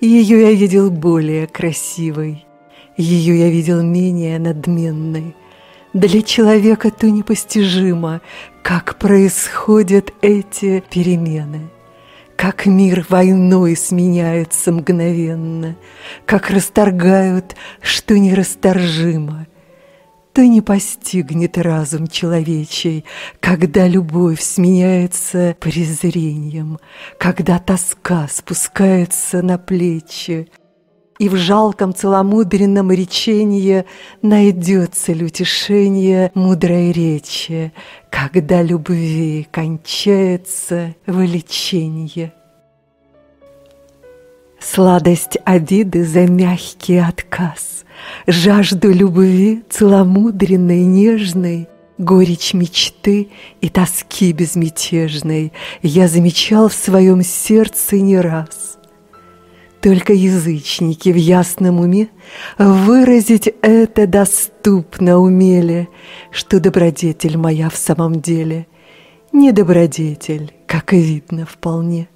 Ее я видел более красивой, Ее я видел менее надменной. Для человека то непостижимо, Как происходят эти перемены. Как мир войной сменяется мгновенно, Как расторгают, что нерасторжимо — то не постигнет разум человечий, когда любовь сменяется презрением, когда тоска спускается на плечи, и в жалком целомудренном речении найдется ли утешение мудрой речи, когда любви кончается вылечение. Сладость обиды за мягкий отказ, Жажду любви целомудренной, нежной, Горечь мечты и тоски безмятежной Я замечал в своем сердце не раз. Только язычники в ясном уме Выразить это доступно умели, Что добродетель моя в самом деле Не добродетель, как видно вполне —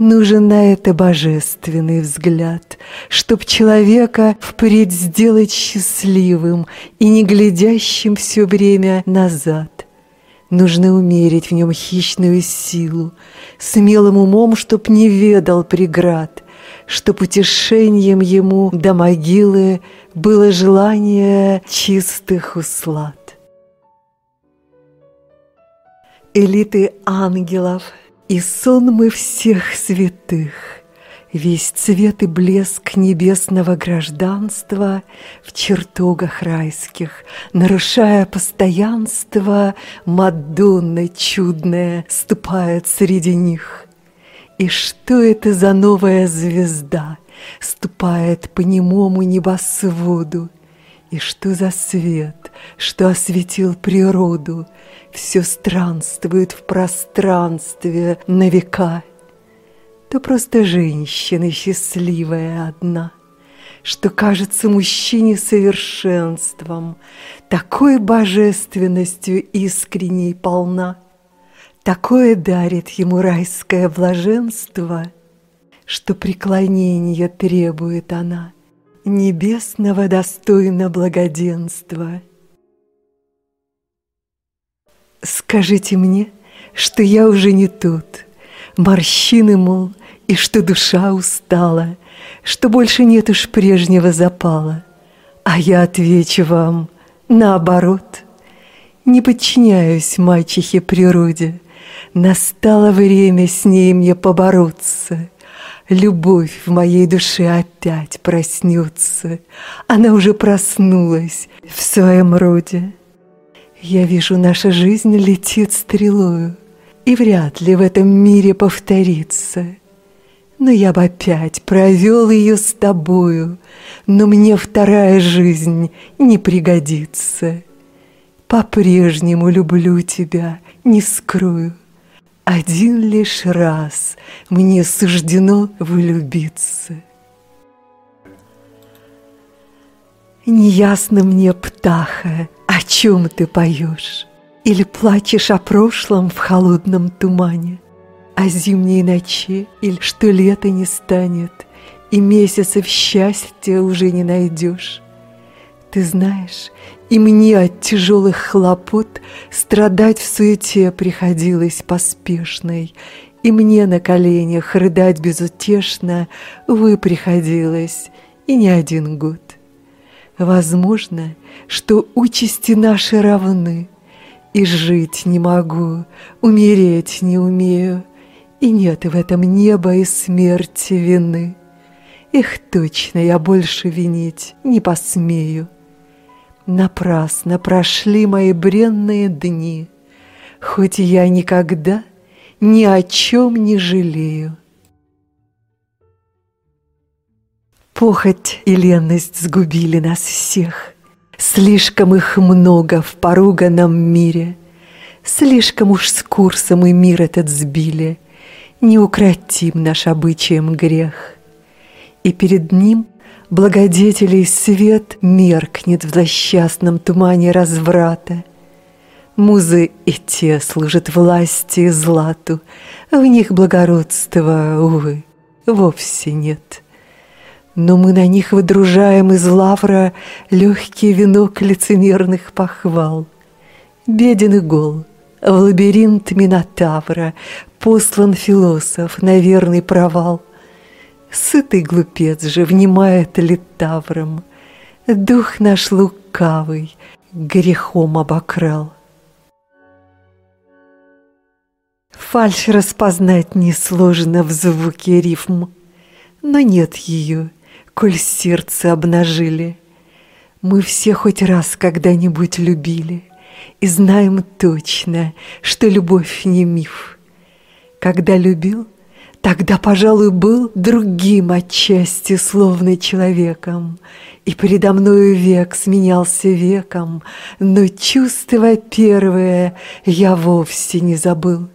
Нужен на это божественный взгляд, Чтоб человека впредь сделать счастливым И не глядящим все время назад. Нужно умерить в нем хищную силу, Смелым умом, чтоб не ведал преград, Чтоб утешением ему до могилы Было желание чистых услад. Элиты ангелов — и сон мы всех святых, Весь цвет и блеск небесного гражданства В чертогах райских, нарушая постоянство, Мадонна чудная ступает среди них. И что это за новая звезда Ступает по немому небосводу? И что за свет, что осветил природу — все странствует в пространстве на века, то просто женщина счастливая одна, что кажется мужчине совершенством, такой божественностью искренней полна, такое дарит ему райское блаженство, что преклонение требует она, небесного достойно благоденства — Скажите мне, что я уже не тут, Морщины, мол, и что душа устала, Что больше нет уж прежнего запала. А я отвечу вам, наоборот, Не подчиняюсь мачехе природе, Настало время с ней мне побороться. Любовь в моей душе опять проснется, Она уже проснулась в своем роде. Я вижу, наша жизнь летит стрелою, И вряд ли в этом мире повторится. Но я бы опять провел ее с тобою, Но мне вторая жизнь не пригодится. По-прежнему люблю тебя, не скрою. Один лишь раз мне суждено влюбиться. Неясно мне, птаха, о чем ты поешь? Или плачешь о прошлом в холодном тумане, О зимней ночи, или что лето не станет, И месяцев счастья уже не найдешь? Ты знаешь, и мне от тяжелых хлопот Страдать в суете приходилось поспешной, И мне на коленях рыдать безутешно, Вы приходилось, и не один год. Возможно, что участи наши равны, И жить не могу, умереть не умею, И нет в этом неба и смерти вины. Их точно я больше винить не посмею. Напрасно прошли мои бренные дни, Хоть я никогда ни о чем не жалею. Похоть и ленность сгубили нас всех. Слишком их много в поруганном мире. Слишком уж с курсом и мир этот сбили. Неукротим наш обычаем грех. И перед ним благодетелей свет меркнет в злосчастном тумане разврата. Музы и те служат власти и злату, в них благородства, увы, вовсе нет. Но мы на них выдружаем из лавра легкий венок лицемерных похвал. Беден и гол, в лабиринт Минотавра послан философ на верный провал. Сытый глупец же внимает литавром, дух наш лукавый грехом обокрал. Фальшь распознать несложно в звуке рифм, но нет ее, коль сердце обнажили. Мы все хоть раз когда-нибудь любили и знаем точно, что любовь не миф. Когда любил, тогда, пожалуй, был другим отчасти словно человеком, и передо мною век сменялся веком, но чувство первое я вовсе не забыл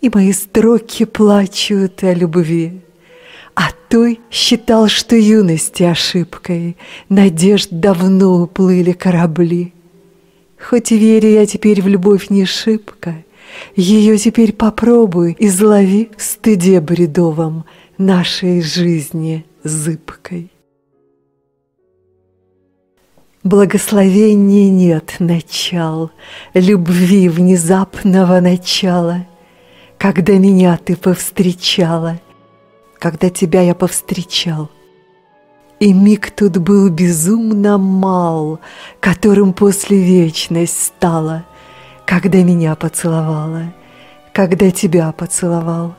и мои строки плачут о любви. А той считал, что юности ошибкой, Надежд давно уплыли корабли. Хоть верю я теперь в любовь не шибко, Ее теперь попробуй излови в стыде бредовом Нашей жизни зыбкой. Благословения нет начал, Любви внезапного начала — когда меня ты повстречала, когда тебя я повстречал. И миг тут был безумно мал, которым после вечность стала, когда меня поцеловала, когда тебя поцеловал.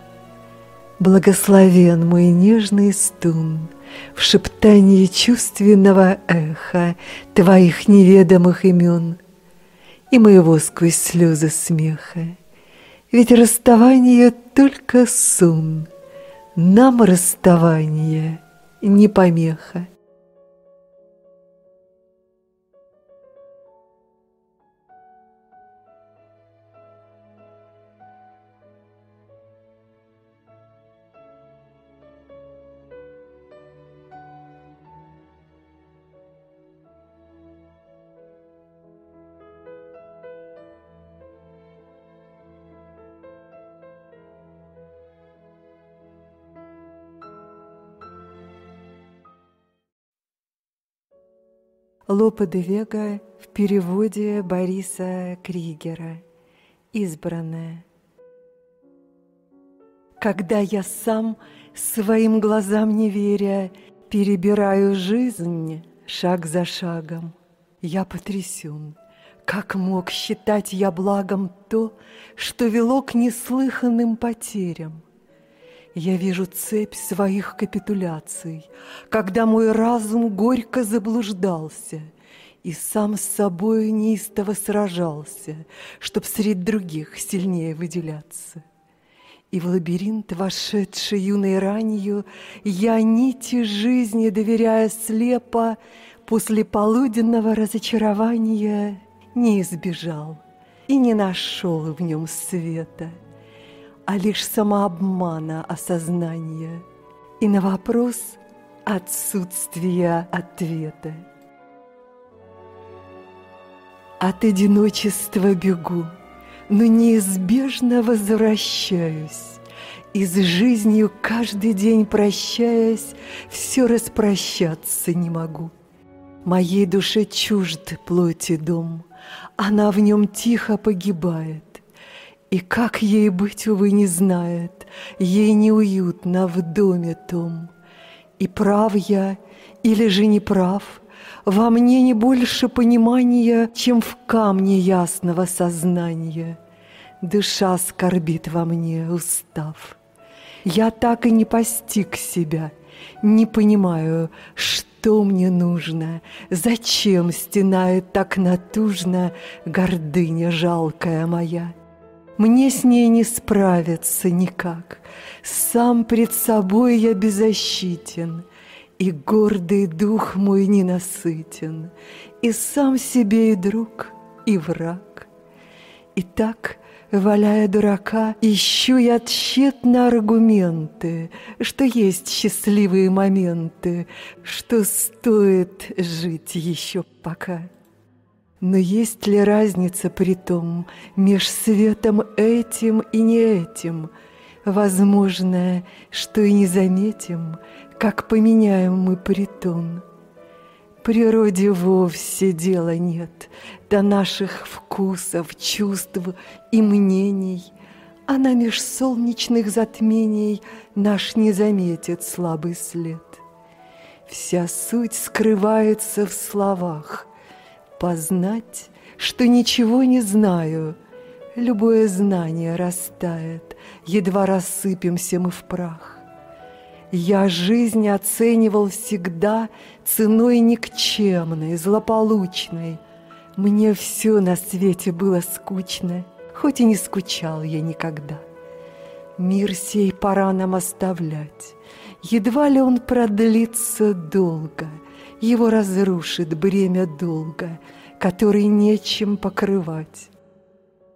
Благословен мой нежный стун в шептании чувственного эха твоих неведомых имен и моего сквозь слезы смеха. Ведь расставание только сон, Нам расставание не помеха. Лопе де Вега в переводе Бориса Кригера. Избранная. Когда я сам, своим глазам не веря, Перебираю жизнь шаг за шагом, Я потрясен, как мог считать я благом то, Что вело к неслыханным потерям — я вижу цепь своих капитуляций, Когда мой разум горько заблуждался И сам с собой неистово сражался, Чтоб среди других сильнее выделяться. И в лабиринт, вошедший юной ранью, Я нити жизни, доверяя слепо, После полуденного разочарования Не избежал и не нашел в нем света — а лишь самообмана осознания и на вопрос отсутствия ответа. От одиночества бегу, но неизбежно возвращаюсь, и с жизнью каждый день прощаясь, все распрощаться не могу. Моей душе чужд плоти дом, она в нем тихо погибает, и как ей быть, увы, не знает, Ей неуютно в доме том. И прав я или же не прав, Во мне не больше понимания, Чем в камне ясного сознания. Душа скорбит во мне, устав. Я так и не постиг себя, Не понимаю, что мне нужно, Зачем стенает так натужно Гордыня жалкая моя. Мне с ней не справиться никак. Сам пред собой я беззащитен, И гордый дух мой ненасытен, И сам себе и друг, и враг. И так Валяя дурака, ищу я тщетно аргументы, Что есть счастливые моменты, Что стоит жить еще пока. Но есть ли разница при том Меж светом этим и не этим? Возможно, что и не заметим, Как поменяем мы притон. Природе вовсе дела нет До наших вкусов, чувств и мнений. Она меж солнечных затмений Наш не заметит слабый след. Вся суть скрывается в словах. Познать, что ничего не знаю, Любое знание растает, Едва рассыпемся мы в прах. Я жизнь оценивал всегда ценой никчемной, злополучной. Мне все на свете было скучно, хоть и не скучал я никогда. Мир сей пора нам оставлять, едва ли он продлится долго, его разрушит бремя долга, который нечем покрывать.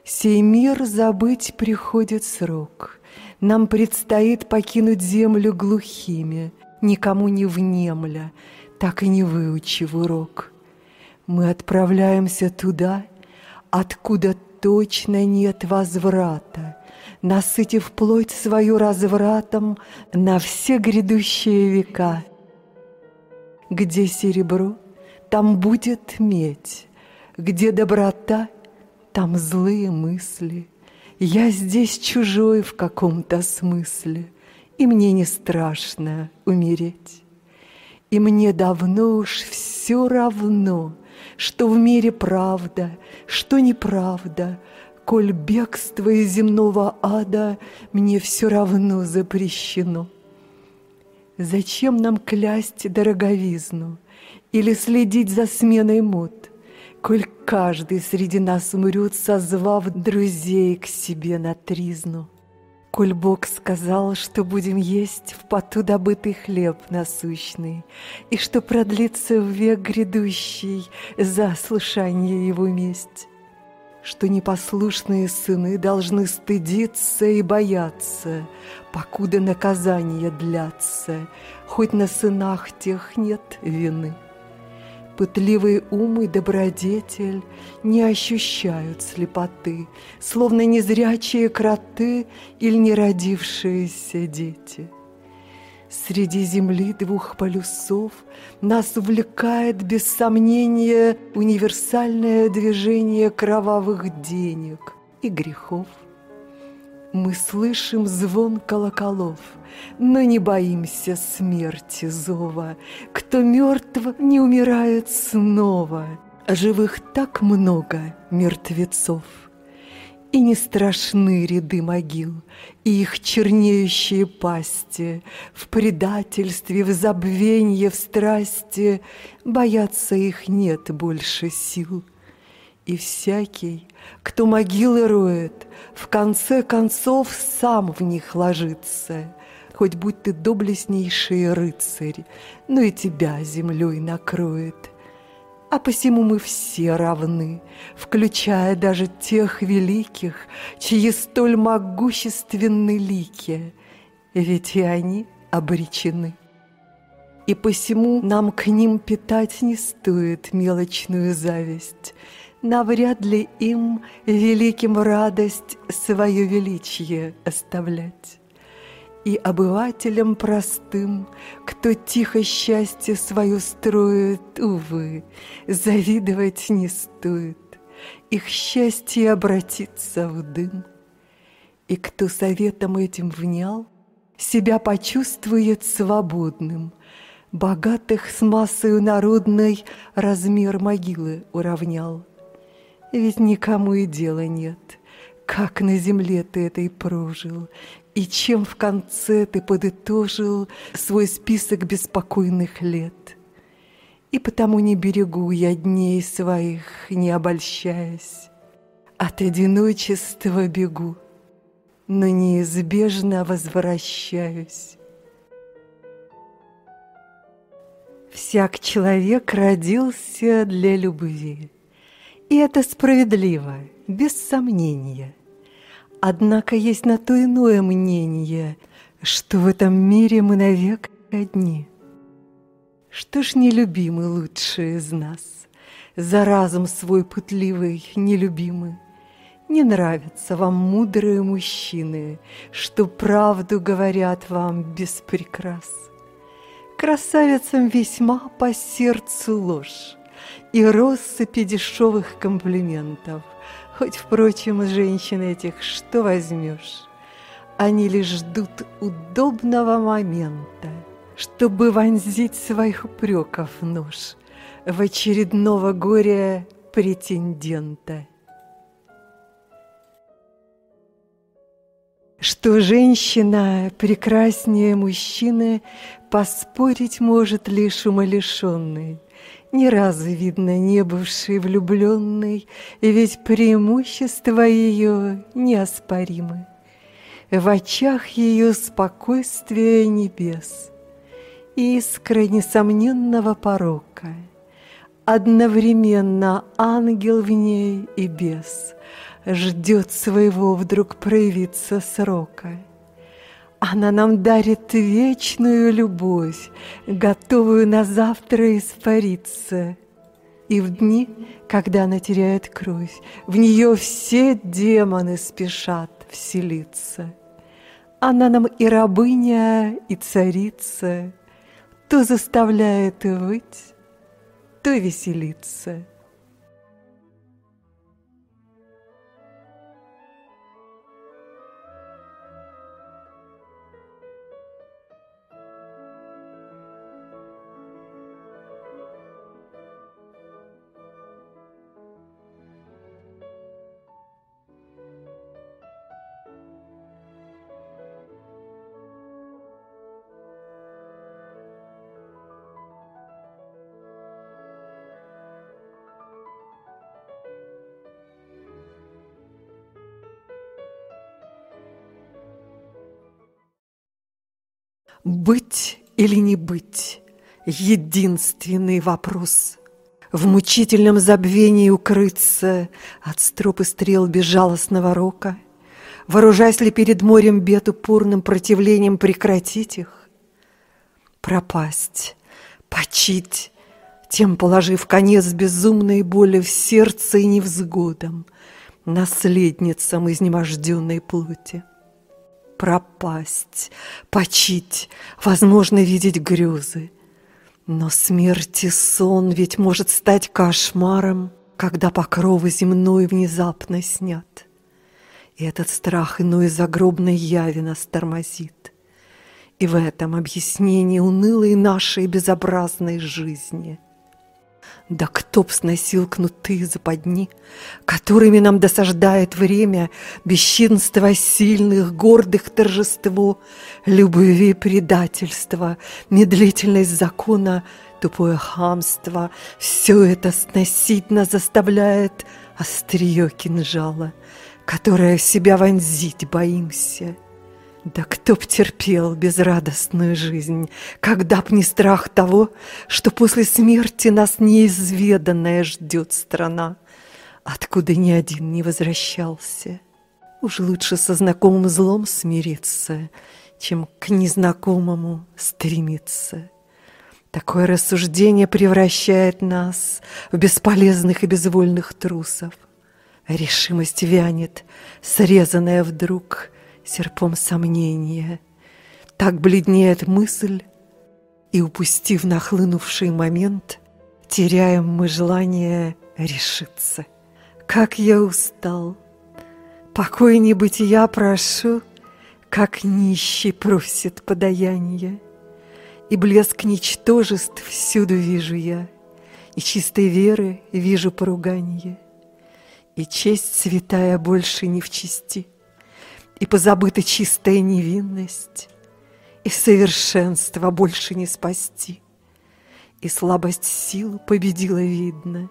Сей мир забыть приходит срок — нам предстоит покинуть землю глухими, Никому не внемля, так и не выучив урок. Мы отправляемся туда, откуда точно нет возврата, Насытив плоть свою развратом на все грядущие века. Где серебро, там будет медь, где доброта, там злые мысли — я здесь чужой в каком-то смысле, И мне не страшно умереть. И мне давно уж все равно, Что в мире правда, что неправда, Коль бегство из земного ада Мне все равно запрещено. Зачем нам клясть дороговизну Или следить за сменой мод? Коль каждый среди нас умрет, созвав друзей к себе на тризну. Коль Бог сказал, что будем есть в поту добытый хлеб насущный, И что продлится в век грядущий за слушание его месть, Что непослушные сыны должны стыдиться и бояться, Покуда наказания длятся, Хоть на сынах тех нет вины. Пытливый ум и добродетель не ощущают слепоты, Словно незрячие кроты или неродившиеся дети. Среди земли двух полюсов Нас увлекает без сомнения Универсальное движение кровавых денег и грехов. Мы слышим звон колоколов, но не боимся смерти зова. Кто мертв, не умирает снова, а живых так много мертвецов. И не страшны ряды могил, и их чернеющие пасти, В предательстве, в забвенье, в страсти, Бояться их нет больше сил — и всякий, кто могилы роет, В конце концов сам в них ложится, Хоть будь ты доблестнейший рыцарь, Но и тебя землей накроет. А посему мы все равны, Включая даже тех великих, Чьи столь могущественны лики, Ведь и они обречены. И посему нам к ним питать не стоит мелочную зависть — навряд ли им великим радость свое величие оставлять. И обывателям простым, кто тихо счастье свое строит, увы, завидовать не стоит, их счастье обратится в дым. И кто советом этим внял, себя почувствует свободным, богатых с массою народной размер могилы уравнял. Ведь никому и дела нет, как на земле ты этой прожил, И чем в конце ты подытожил Свой список беспокойных лет. И потому не берегу я дней своих, не обольщаясь. От одиночества бегу, но неизбежно возвращаюсь. Всяк человек родился для любви. И это справедливо, без сомнения. Однако есть на то иное мнение, что в этом мире мы навек одни. Что ж нелюбимый лучший из нас, За разум свой пытливый нелюбимый? Не нравятся вам мудрые мужчины, Что правду говорят вам без прикрас. Красавицам весьма по сердцу ложь И россыпи дешевых комплиментов. Хоть, впрочем, женщин этих что возьмешь? Они лишь ждут удобного момента, Чтобы вонзить своих упреков нож В очередного горя претендента. Что женщина прекраснее мужчины Поспорить может лишь умалишенный, Ни разу, видно, не бывший влюбленный, Ведь преимущества ее неоспоримы. В очах ее спокойствие небес, Искра несомненного порока, Одновременно ангел в ней и бес — ждет своего вдруг проявиться срока. Она нам дарит вечную любовь, готовую на завтра испариться. И в дни, когда она теряет кровь, в нее все демоны спешат вселиться. Она нам и рабыня, и царица, то заставляет выть, то веселиться. Быть или не быть — единственный вопрос. В мучительном забвении укрыться. От строп и стрел безжалостного рока, Вооружаясь ли перед морем бед упорным противлением прекратить их? Пропасть, почить, тем положив конец безумной боли в сердце и невзгодам, Наследницам изнеможденной плоти пропасть, почить, возможно, видеть грезы. Но смерти сон ведь может стать кошмаром, когда покровы земной внезапно снят. И этот страх иной загробной яви нас тормозит. И в этом объяснении унылой нашей безобразной жизни – да кто б сносил кнутые западни, Которыми нам досаждает время, Бесчинство сильных, гордых торжество, Любви предательство, Медлительность закона, Тупое хамство — Все это сносить нас заставляет Острие кинжала, Которое в себя вонзить боимся — да кто б терпел безрадостную жизнь, когда б не страх того, что после смерти нас неизведанная ждет страна, откуда ни один не возвращался. Уж лучше со знакомым злом смириться, чем к незнакомому стремиться. Такое рассуждение превращает нас в бесполезных и безвольных трусов. Решимость вянет, срезанная вдруг серпом сомнения. Так бледнеет мысль, и, упустив нахлынувший момент, теряем мы желание решиться. Как я устал! Покой небытия прошу, как нищий просит подаяние. И блеск ничтожеств всюду вижу я, И чистой веры вижу поруганье, И честь святая больше не в чести — и позабыта чистая невинность, И совершенство больше не спасти, И слабость сил победила, видно,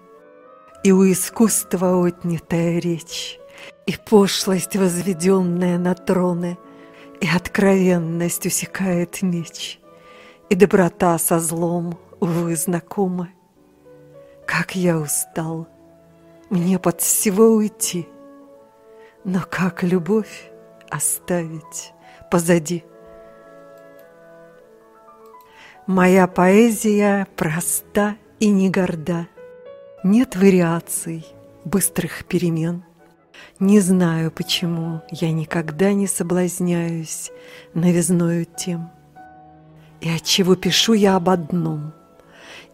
И у искусства отнятая речь, И пошлость, возведенная на троны, И откровенность усекает меч, И доброта со злом увы, знакомо. Как я устал, мне под всего уйти, Но как любовь оставить позади? Моя поэзия проста и не горда, Нет вариаций, быстрых перемен. Не знаю, почему я никогда не соблазняюсь новизною тем. И отчего пишу я об одном —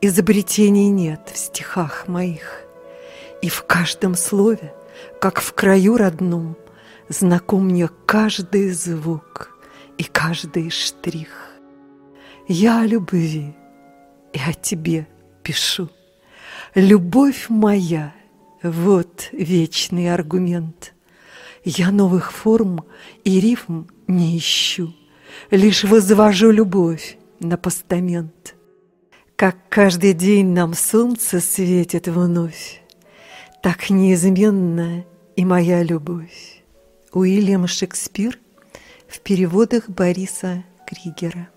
Изобретений нет в стихах моих, И в каждом слове, как в краю родном, Знаком мне каждый звук и каждый штрих. Я о любви и о тебе пишу. Любовь моя — вот вечный аргумент. Я новых форм и рифм не ищу, Лишь возвожу любовь на постамент — как каждый день нам солнце светит вновь, Так неизменна и моя любовь. Уильям Шекспир в переводах Бориса Кригера.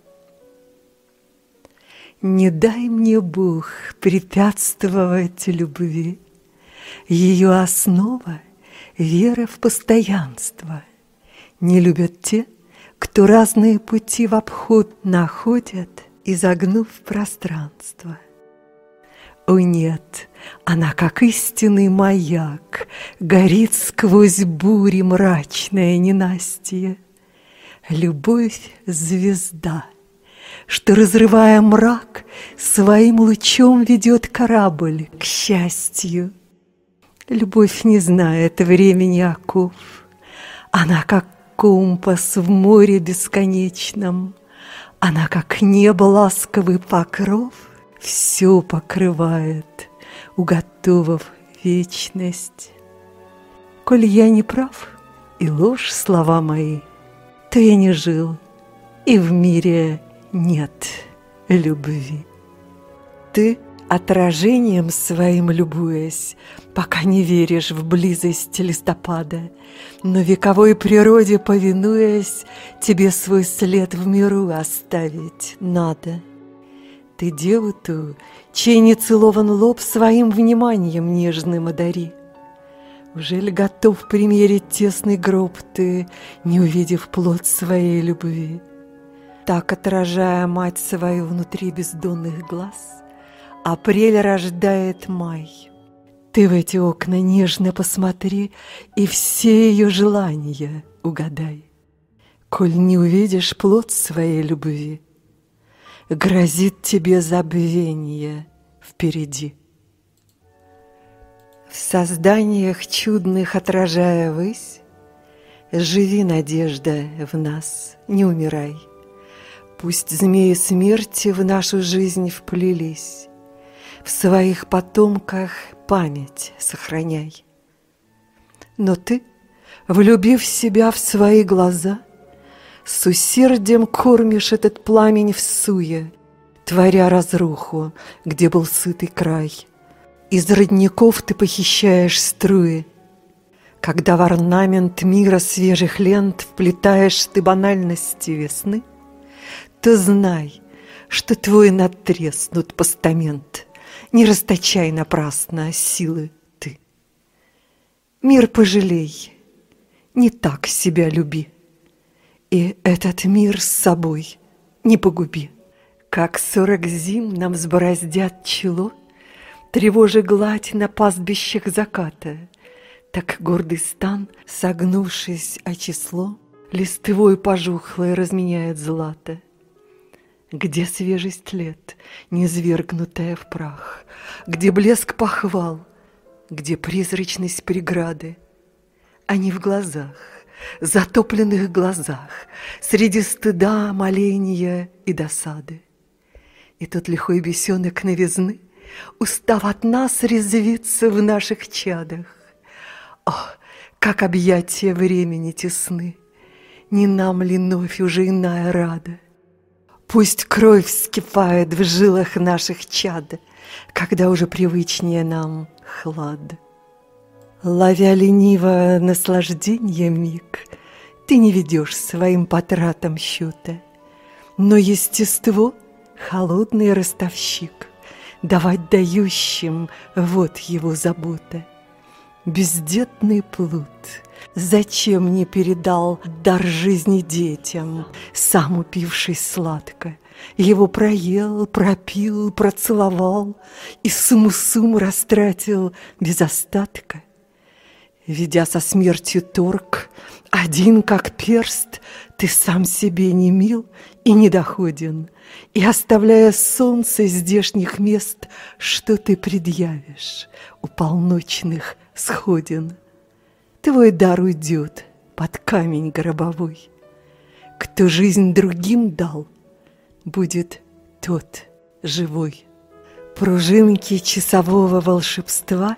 Не дай мне Бог препятствовать любви, Ее основа — вера в постоянство. Не любят те, кто разные пути в обход находят — изогнув пространство. О нет, она, как истинный маяк, Горит сквозь бури мрачное ненастье. Любовь — звезда, что, разрывая мрак, Своим лучом ведет корабль к счастью. Любовь не знает времени оков, Она, как компас в море бесконечном, она, как небо ласковый покров, Все покрывает, уготовав вечность. Коль я не прав, и ложь слова мои, То я не жил, и в мире нет любви. Ты отражением своим любуясь, Пока не веришь в близость листопада, Но вековой природе повинуясь, Тебе свой след в миру оставить надо. Ты деву ту, чей не целован лоб, Своим вниманием нежным одари. Уже ли готов примерить тесный гроб ты, Не увидев плод своей любви? Так, отражая мать свою внутри бездонных глаз — Апрель рождает май. Ты в эти окна нежно посмотри И все ее желания угадай. Коль не увидишь плод своей любви, Грозит тебе забвение впереди. В созданиях чудных отражая высь, Живи, надежда, в нас, не умирай. Пусть змеи смерти в нашу жизнь вплелись, в своих потомках память сохраняй. Но ты, влюбив себя в свои глаза, С усердием кормишь этот пламень в суе, Творя разруху, где был сытый край. Из родников ты похищаешь струи, Когда в орнамент мира свежих лент Вплетаешь ты банальности весны, То знай, что твой надтреснут постамент — не расточай напрасно силы ты. Мир пожалей, не так себя люби, И этот мир с собой не погуби. Как сорок зим нам сбороздят чело, Тревожа гладь на пастбищах заката, Так гордый стан, согнувшись о число, Листвой пожухлое разменяет злато. Где свежесть лет, низвергнутая в прах? Где блеск похвал? Где призрачность преграды? Они в глазах, затопленных глазах, Среди стыда, моления и досады. И тот лихой бесенок новизны, Устав от нас, резвится в наших чадах. О, как объятия времени тесны! Не нам ли вновь уже иная рада? Пусть кровь вскипает в жилах наших чад, Когда уже привычнее нам хлад. Ловя лениво наслаждение миг, Ты не ведешь своим потратам счета, Но естество холодный ростовщик, давать дающим, вот его забота. Бездетный плут, зачем не передал дар жизни детям, сам упивший сладко? Его проел, пропил, процеловал И суму-суму растратил без остатка. Ведя со смертью торг, один как перст, Ты сам себе не мил и недоходен, И, оставляя солнце здешних мест, Что ты предъявишь у полночных сходен? Твой дар уйдет под камень гробовой. Кто жизнь другим дал, будет тот живой. Пружинки часового волшебства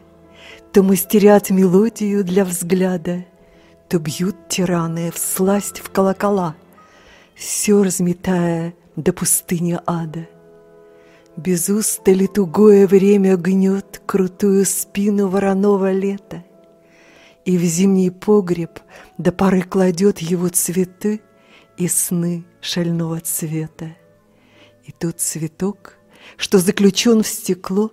То мастерят мелодию для взгляда, То бьют тираны в сласть в колокола, Все разметая до пустыни ада. Без устали тугое время гнет Крутую спину вороного лета, И в зимний погреб до поры кладет Его цветы и сны шального цвета. И тот цветок, что заключен в стекло,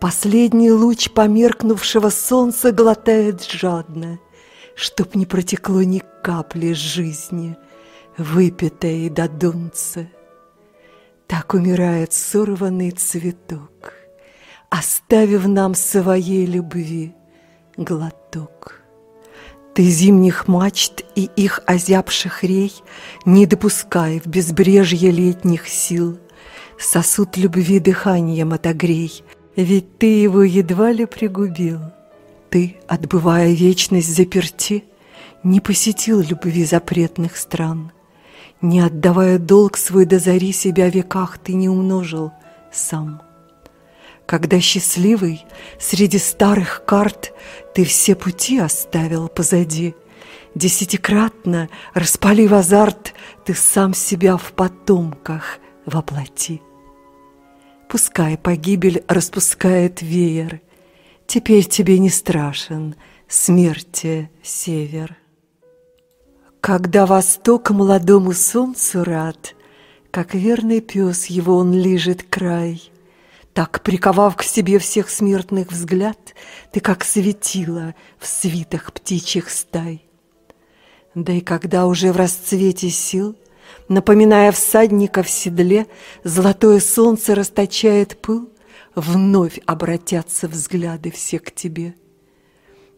Последний луч померкнувшего солнца глотает жадно, Чтоб не протекло ни капли жизни, выпитой до донца. Так умирает сорванный цветок, Оставив нам своей любви глоток. Ты зимних мачт и их озябших рей Не допускай в безбрежье летних сил. Сосуд любви дыханием отогрей, Ведь ты его едва ли пригубил. Ты, отбывая вечность заперти, Не посетил любви запретных стран. Не отдавая долг свой до зари себя веках, Ты не умножил сам. Когда счастливый среди старых карт Ты все пути оставил позади, Десятикратно, распалив азарт, Ты сам себя в потомках воплоти. Пускай погибель распускает веер, Теперь тебе не страшен смерти север. Когда восток молодому солнцу рад, Как верный пес его он лежит край — так, приковав к себе всех смертных взгляд, Ты как светила в свитах птичьих стай. Да и когда уже в расцвете сил, Напоминая всадника в седле, Золотое солнце расточает пыл, Вновь обратятся взгляды все к тебе.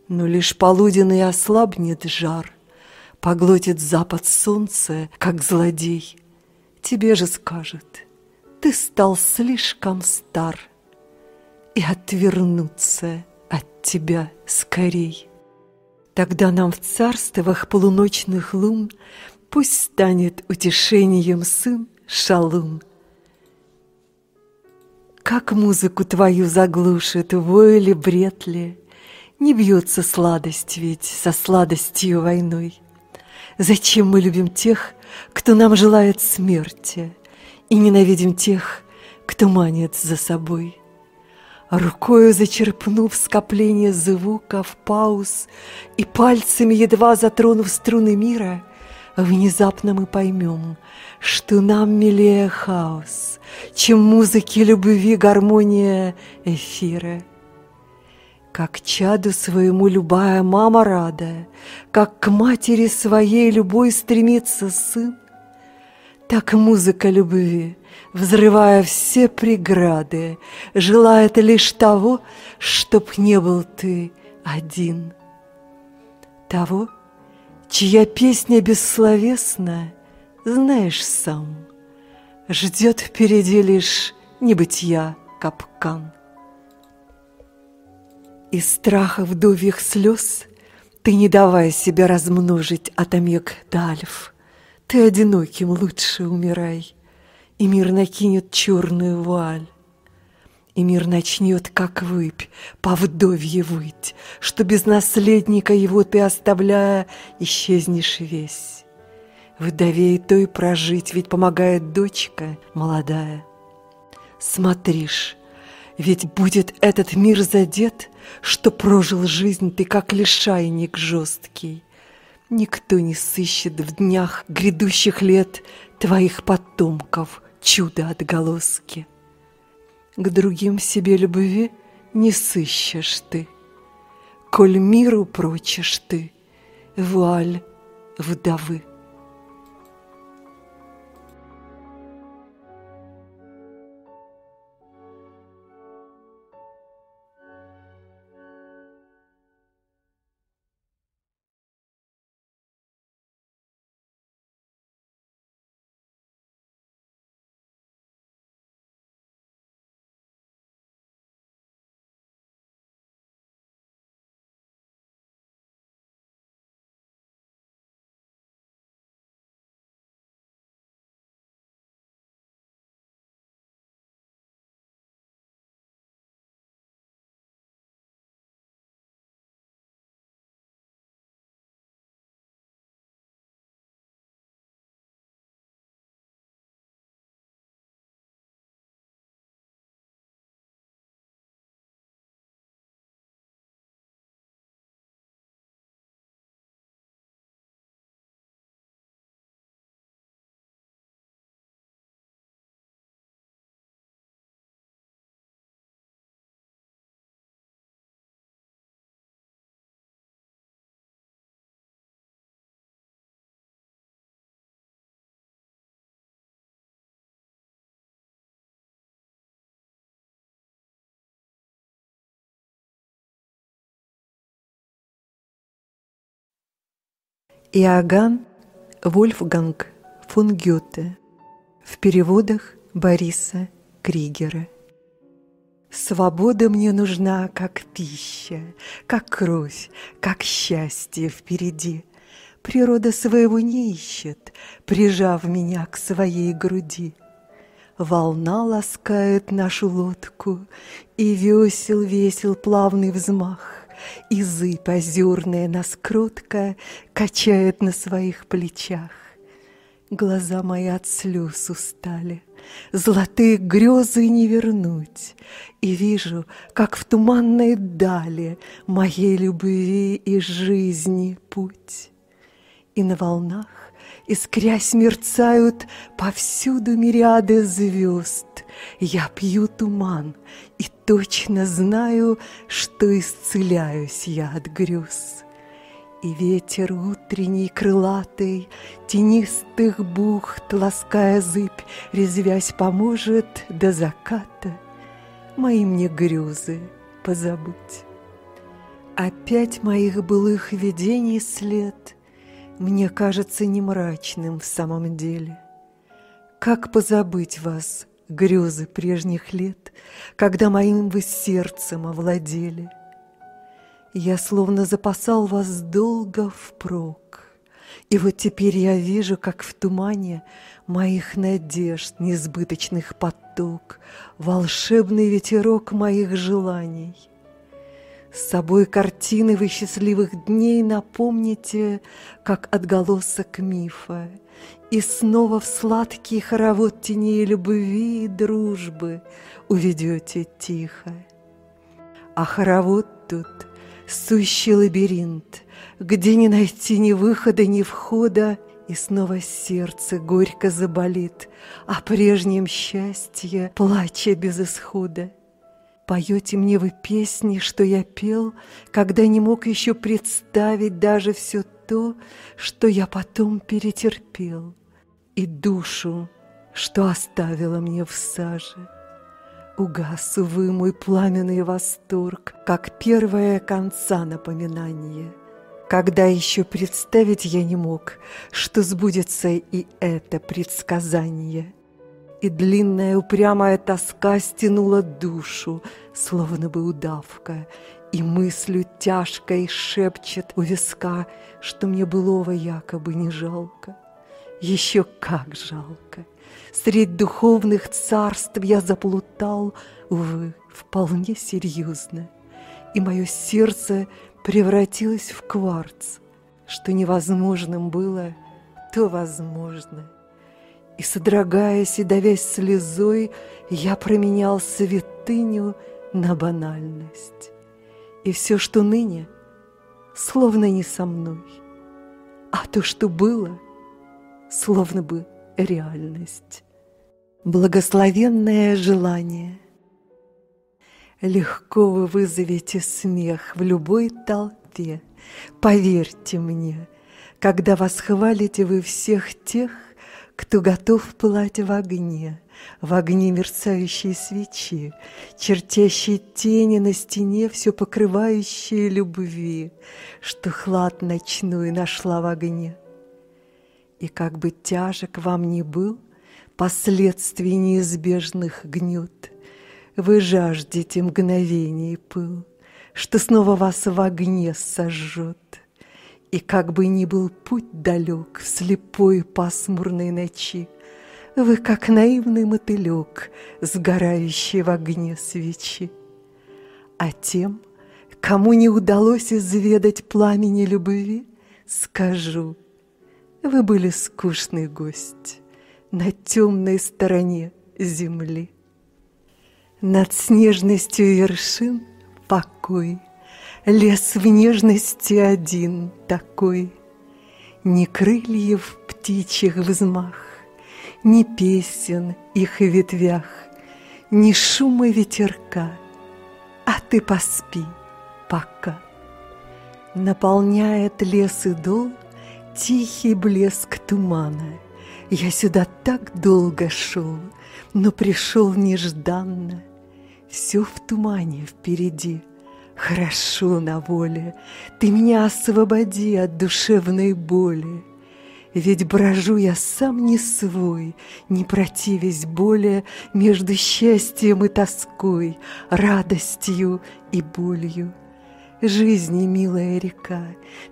Но лишь полуденный ослабнет жар, Поглотит запад солнца, как злодей. Тебе же скажет — ты стал слишком стар, И отвернуться от тебя скорей. Тогда нам в царствах полуночных лун Пусть станет утешением сын шалун. Как музыку твою заглушит, вой ли, бред ли, Не бьется сладость ведь со сладостью войной. Зачем мы любим тех, кто нам желает смерти? И ненавидим тех, кто манит за собой. Рукою зачерпнув скопление звуков, пауз И пальцами, едва затронув струны мира, Внезапно мы поймем, что нам милее хаос, Чем музыки любви гармония эфира. Как чаду своему любая мама рада, Как к матери своей любой стремится сын, так музыка любви, взрывая все преграды, Желает лишь того, чтоб не был ты один. Того, чья песня бессловесна, знаешь сам, Ждет впереди лишь небытия капкан. Из страха вдовьих слез Ты не давай себя размножить от омег ты одиноким лучше умирай, И мир накинет черную вуаль. И мир начнет, как выпь, по вдовье выть, Что без наследника его ты, оставляя, исчезнешь весь. Вдове и той прожить, ведь помогает дочка молодая. Смотришь, ведь будет этот мир задет, Что прожил жизнь ты, как лишайник жесткий, Никто не сыщет в днях грядущих лет Твоих потомков чудо отголоски. К другим себе любви не сыщешь ты, Коль миру прочишь ты, вуаль вдовы. Иоганн Вольфганг фон Гёте в переводах Бориса Кригера. Свобода мне нужна, как пища, как кровь, как счастье впереди. Природа своего не ищет, прижав меня к своей груди. Волна ласкает нашу лодку, и весел весел плавный взмах. И зыбь озерная нас кротко Качает на своих плечах. Глаза мои от слез устали, Золотые грезы не вернуть, И вижу, как в туманной дали Моей любви и жизни путь. И на волнах Искрясь мерцают повсюду мириады звезд. Я пью туман и точно знаю, что исцеляюсь я от грез. И ветер утренний крылатый, Тенистых бухт, лаская зыбь, Резвясь поможет до заката Мои мне грезы позабыть. Опять моих былых видений след — мне кажется не мрачным в самом деле. Как позабыть вас, грезы прежних лет, Когда моим вы сердцем овладели? Я словно запасал вас долго впрок, И вот теперь я вижу, как в тумане Моих надежд несбыточных поток, Волшебный ветерок моих желаний — с собой картины вы счастливых дней напомните, как отголосок мифа, И снова в сладкий хоровод теней любви и дружбы уведете тихо. А хоровод тут — сущий лабиринт, Где не найти ни выхода, ни входа, И снова сердце горько заболит О прежнем счастье, плача без исхода. Поете мне вы песни, что я пел, Когда не мог еще представить даже все то, Что я потом перетерпел, И душу, что оставила мне в саже. Угас, увы, мой пламенный восторг, Как первое конца напоминание, Когда еще представить я не мог, Что сбудется и это предсказание — и длинная упрямая тоска стянула душу, словно бы удавка, и мыслью тяжкой шепчет у виска, что мне былого якобы не жалко. Еще как жалко! Средь духовных царств я заплутал, увы, вполне серьезно, и мое сердце превратилось в кварц, что невозможным было, то возможно — и, содрогаясь и давясь слезой, я променял святыню на банальность. И все, что ныне, словно не со мной, а то, что было, словно бы реальность. Благословенное желание. Легко вы вызовете смех в любой толпе. Поверьте мне, когда вас хвалите вы всех тех, кто готов пылать в огне, в огне мерцающей свечи, чертящей тени на стене, все покрывающие любви, что хлад ночной нашла в огне. И как бы тяжек вам ни был, последствий неизбежных гнет. Вы жаждете мгновений пыл, что снова вас в огне сожжет. И как бы ни был путь далек в слепой пасмурной ночи, Вы, как наивный мотылек, сгорающий в огне свечи. А тем, кому не удалось изведать пламени любви, Скажу, вы были скучный гость на темной стороне земли. Над снежностью вершин покой, Лес в нежности один такой, Ни крыльев птичьих взмах, Ни песен их ветвях, Ни шума ветерка, А ты поспи пока. Наполняет лес и дол Тихий блеск тумана — я сюда так долго шел, но пришел нежданно. Все в тумане впереди, хорошо на воле. Ты меня освободи от душевной боли. Ведь брожу я сам не свой, не противясь более Между счастьем и тоской, радостью и болью. Жизни, милая река,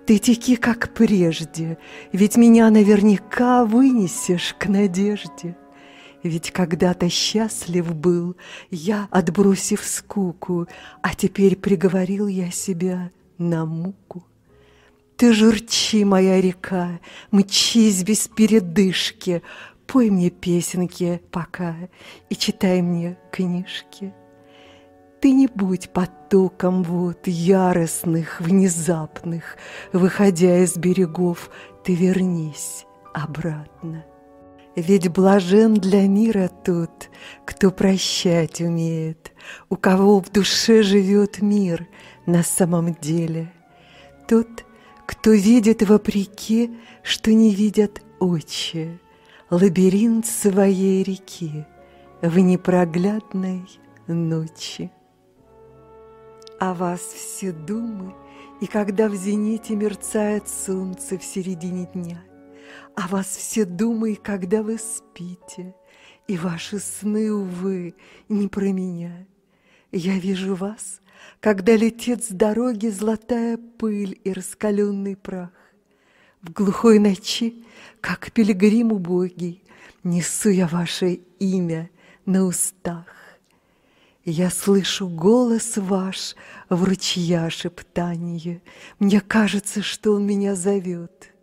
ты теки, как прежде, Ведь меня наверняка вынесешь к надежде. Ведь когда-то счастлив был я, отбросив скуку, А теперь приговорил я себя на муку. Ты журчи, моя река, мчись без передышки, Пой мне песенки пока и читай мне книжки. Ты не будь потоком вод яростных, внезапных, Выходя из берегов, ты вернись обратно. Ведь блажен для мира тот, кто прощать умеет, У кого в душе живет мир на самом деле. Тот, кто видит вопреки, что не видят очи, Лабиринт своей реки в непроглядной ночи о вас все думы, и когда в зените мерцает солнце в середине дня, о вас все думы, и когда вы спите, и ваши сны, увы, не про меня. Я вижу вас, когда летит с дороги золотая пыль и раскаленный прах. В глухой ночи, как пилигрим убогий, несу я ваше имя на устах. Я слышу голос ваш в ручья шептанье. Мне кажется, что он меня зовет.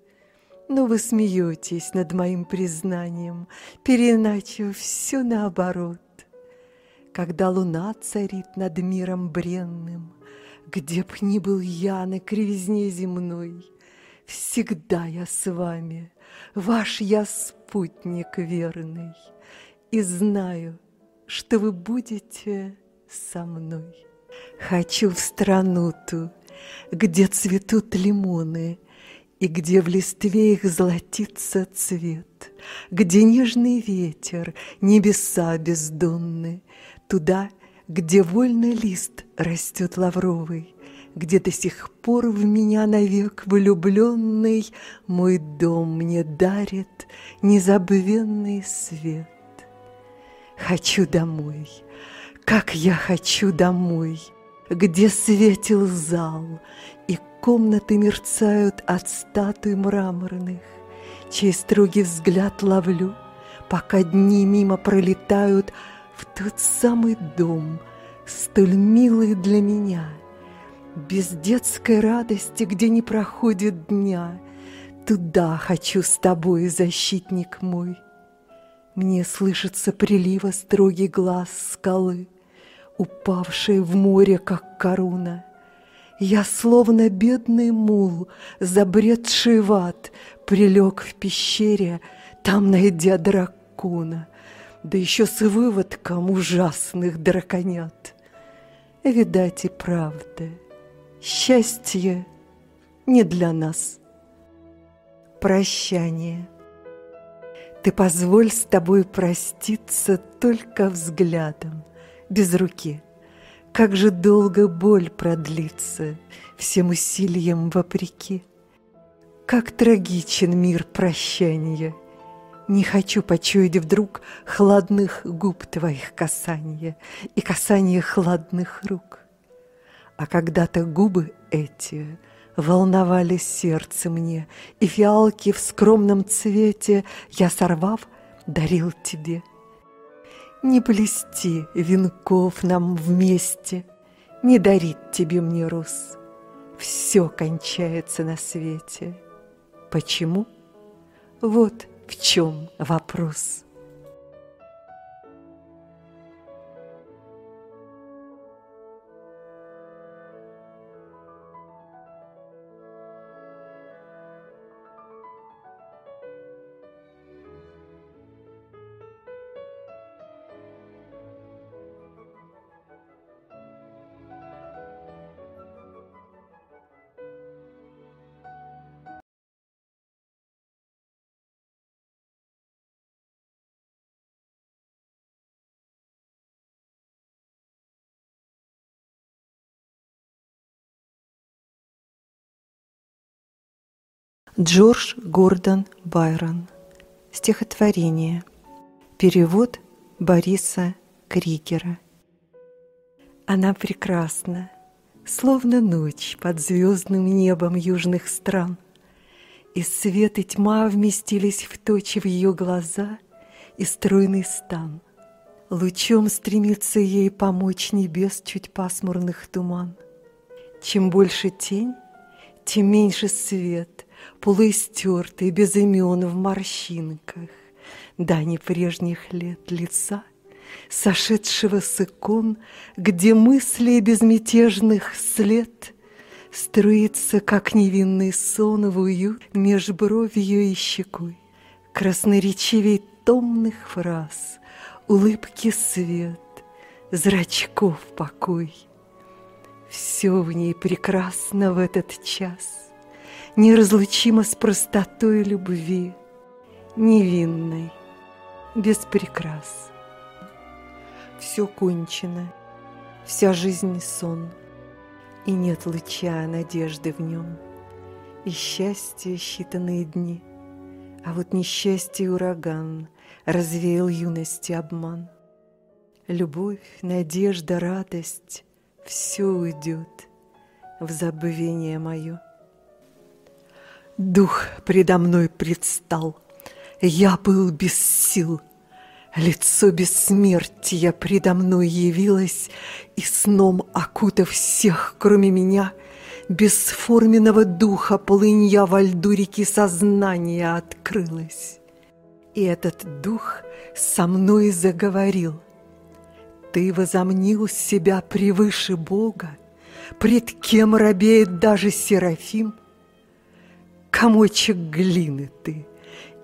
Но вы смеетесь над моим признанием, Переначу все наоборот. Когда луна царит над миром бренным, Где б ни был я на кривизне земной, Всегда я с вами, ваш я спутник верный, И знаю, что вы будете со мной. Хочу в страну ту, где цветут лимоны, И где в листве их золотится цвет, Где нежный ветер, небеса бездонны, Туда, где вольный лист растет лавровый, Где до сих пор в меня навек влюбленный Мой дом мне дарит незабвенный свет. Хочу домой, как я хочу домой, Где светил зал, и комнаты мерцают От статуй мраморных, Чей строгий взгляд ловлю, Пока дни мимо пролетают В тот самый дом, столь милый для меня, Без детской радости, где не проходит дня, Туда хочу с тобой, защитник мой. Мне слышится прилива строгий глаз скалы, Упавшей в море, как коруна. Я словно бедный мул, забредший в ад, Прилег в пещере, там найдя дракона. да еще с выводком ужасных драконят. Видать и правда, счастье не для нас. Прощание. Ты позволь с тобой проститься только взглядом, без руки. Как же долго боль продлится, всем усилиям вопреки. Как трагичен мир прощания. Не хочу почуять вдруг хладных губ твоих касания и касания хладных рук. А когда-то губы эти волновали сердце мне, и фиалки в скромном цвете я, сорвав, дарил тебе. Не блести венков нам вместе, не дарит тебе мне роз. Все кончается на свете. Почему? Вот в чем вопрос. Джордж Гордон Байрон. Стихотворение. Перевод Бориса Кригера. Она прекрасна, словно ночь под звездным небом южных стран. И свет и тьма вместились в точи в ее глаза и стройный стан. Лучом стремится ей помочь небес чуть пасмурных туман. Чем больше тень, тем меньше свет — полуистертый, без имен в морщинках, Дани прежних лет лица, сошедшего с икон, Где мысли безмятежных след Струится, как невинный сон в уют Меж бровью и щекой. Красноречивей томных фраз, Улыбки свет, зрачков покой. Все в ней прекрасно в этот час — неразлучимо с простотой любви, невинной, без прикрас. Все кончено, вся жизнь сон, и нет луча надежды в нем, и счастье считанные дни, а вот несчастье ураган развеял юности обман. Любовь, надежда, радость — все уйдет в забвение мое. Дух предо мной предстал. Я был без сил. Лицо бессмертия предо мной явилось, И сном окутав всех, кроме меня, Бесформенного духа полынья во льду реки сознания открылась. И этот дух со мной заговорил. Ты возомнил себя превыше Бога, Пред кем робеет даже Серафим — комочек глины ты,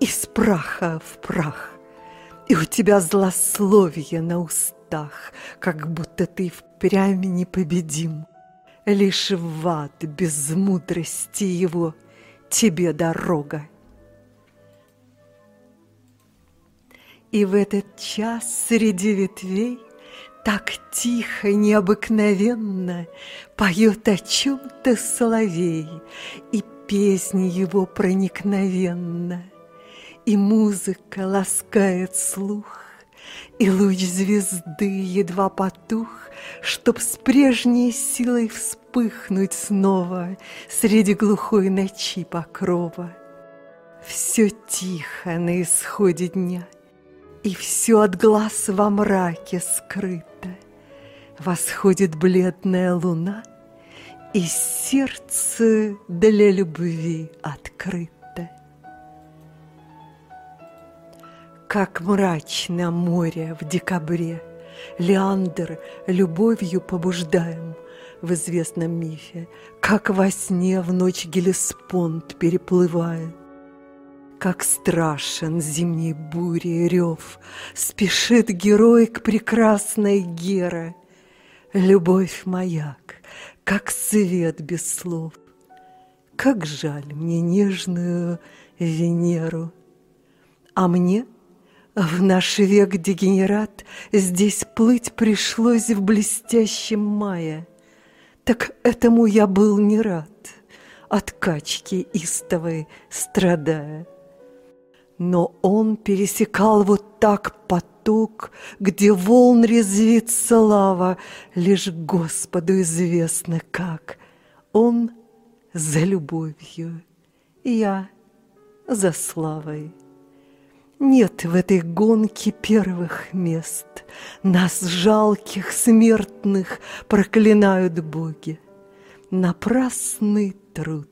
из праха в прах, и у тебя злословие на устах, как будто ты впрямь непобедим. Лишь в ад без мудрости его тебе дорога. И в этот час среди ветвей так тихо, необыкновенно Поет о чем-то соловей И песни его проникновенно, И музыка ласкает слух, И луч звезды едва потух, Чтоб с прежней силой вспыхнуть снова Среди глухой ночи покрова. Все тихо на исходе дня, И все от глаз во мраке скрыто. Восходит бледная луна — и сердце для любви открыто. Как мрачно море в декабре, Леандр любовью побуждаем В известном мифе, Как во сне в ночь Гелеспонд переплывает. Как страшен зимней бури рев, Спешит герой к прекрасной Гера. Любовь маяк, как свет без слов. Как жаль мне нежную Венеру. А мне в наш век дегенерат Здесь плыть пришлось в блестящем мае. Так этому я был не рад, От качки истовой страдая. Но он пересекал вот так поток, Где волн резвится лава, Лишь Господу известно как. Он за любовью, я за славой. Нет в этой гонке первых мест, Нас, жалких смертных, проклинают боги. Напрасный труд,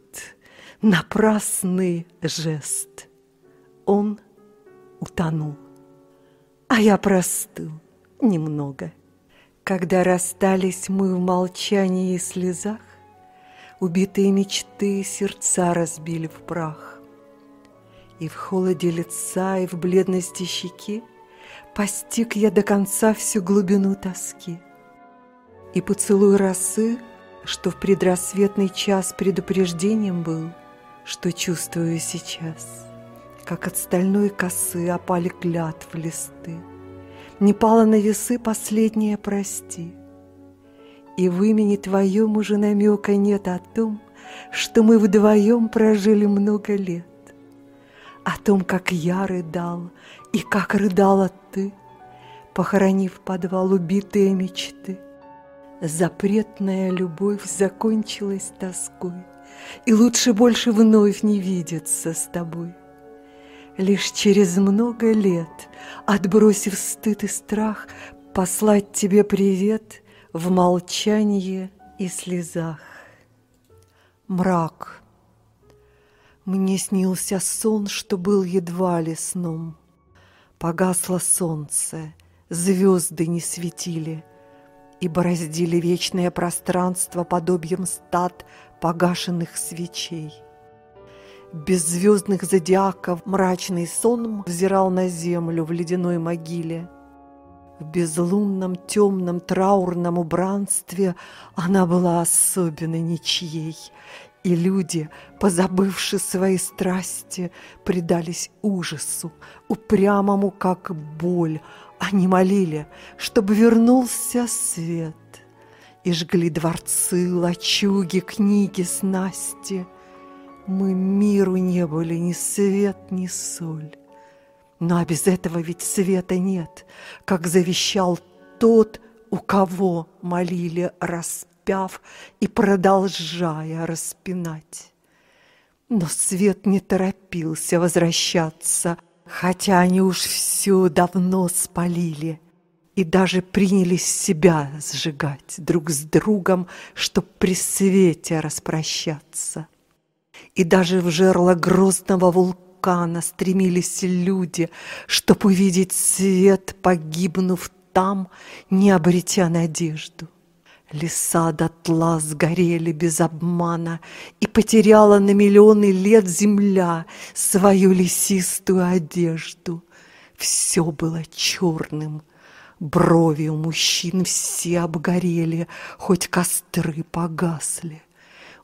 напрасный жест — он утонул. А я простыл немного. Когда расстались мы в молчании и слезах, Убитые мечты сердца разбили в прах. И в холоде лица, и в бледности щеки Постиг я до конца всю глубину тоски. И поцелуй росы, что в предрассветный час предупреждением был, Что чувствую сейчас — как от стальной косы опали клятв листы. Не пало на весы последнее «прости». И в имени твоем уже намека нет о том, Что мы вдвоем прожили много лет. О том, как я рыдал и как рыдала ты, Похоронив подвал убитые мечты. Запретная любовь закончилась тоской, И лучше больше вновь не видеться с тобой. Лишь через много лет, отбросив стыд и страх, Послать тебе привет в молчании и слезах. Мрак. Мне снился сон, что был едва ли сном. Погасло солнце, звезды не светили И бороздили вечное пространство подобием стад погашенных свечей — беззвездных зодиаков мрачный сон взирал на землю в ледяной могиле. В безлунном, темном, траурном убранстве она была особенно ничьей, и люди, позабывши свои страсти, предались ужасу, упрямому, как боль. Они молили, чтобы вернулся свет, и жгли дворцы, лачуги, книги, снасти — мы миру не были ни свет, ни соль. Но а без этого ведь света нет, как завещал тот, у кого молили, распяв и продолжая распинать. Но свет не торопился возвращаться, хотя они уж все давно спалили и даже принялись себя сжигать друг с другом, чтоб при свете распрощаться. И даже в жерло грозного вулкана стремились люди, Чтоб увидеть свет, погибнув там, не обретя надежду. Леса дотла сгорели без обмана, И потеряла на миллионы лет земля Свою лесистую одежду. Все было черным, брови у мужчин все обгорели, Хоть костры погасли.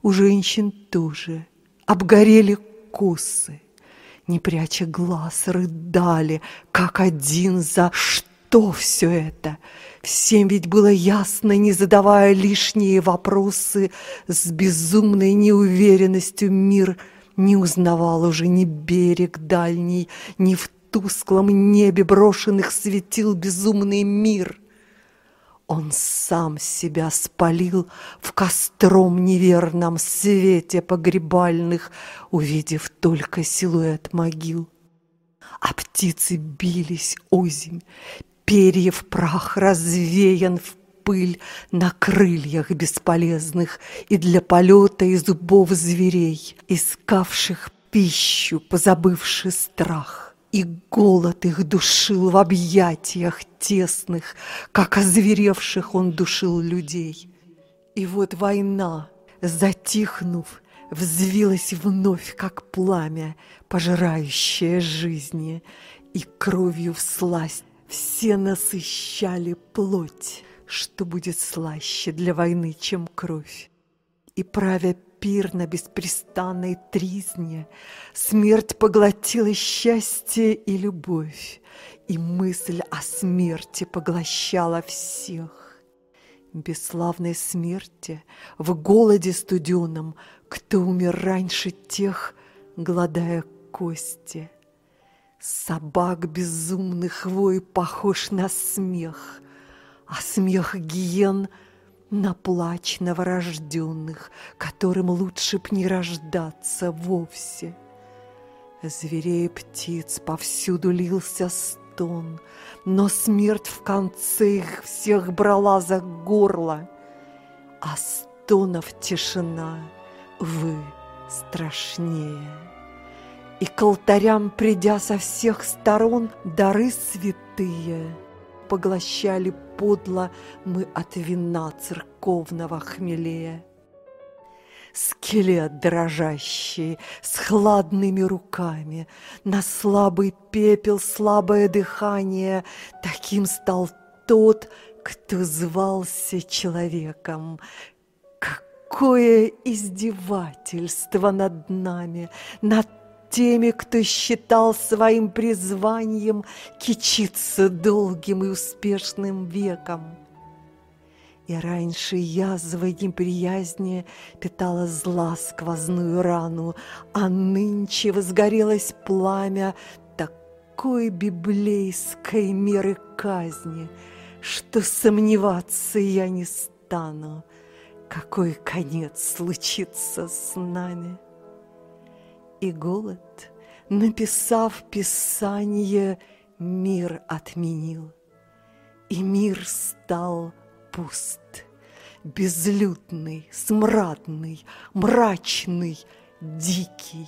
У женщин тоже обгорели косы. Не пряча глаз, рыдали, как один за что все это. Всем ведь было ясно, не задавая лишние вопросы, с безумной неуверенностью мир не узнавал уже ни берег дальний, ни в тусклом небе брошенных светил безумный мир — он сам себя спалил в костром неверном свете погребальных, увидев только силуэт могил. А птицы бились озимь, перьев прах развеян в пыль на крыльях бесполезных и для полета из зубов зверей, искавших пищу, позабывший страх. И голод их душил в объятиях тесных, Как озверевших он душил людей. И вот война, затихнув, взвилась вновь, как пламя, пожирающее жизни, и кровью всласть все насыщали плоть, что будет слаще для войны, чем кровь. И правя пир на беспрестанной тризне, смерть поглотила счастье и любовь, и мысль о смерти поглощала всех. Бесславной смерти, в голоде студеном, кто умер раньше тех, гладая кости. Собак безумных вой похож на смех, а смех гиен на плач новорожденных, которым лучше б не рождаться вовсе. Зверей и птиц повсюду лился стон, но смерть в конце их всех брала за горло, а стонов тишина, вы, страшнее. И к алтарям, придя со всех сторон, дары святые поглощали подло мы от вина церковного хмелея. Скелет дрожащий, с хладными руками, На слабый пепел, слабое дыхание, Таким стал тот, кто звался человеком. Какое издевательство над нами, над теми, кто считал своим призванием кичиться долгим и успешным веком. И раньше язвой неприязни питала зла сквозную рану, а нынче возгорелось пламя такой библейской меры казни, что сомневаться я не стану, какой конец случится с нами и голод, написав писание, мир отменил. И мир стал пуст, безлюдный, смрадный, мрачный, дикий,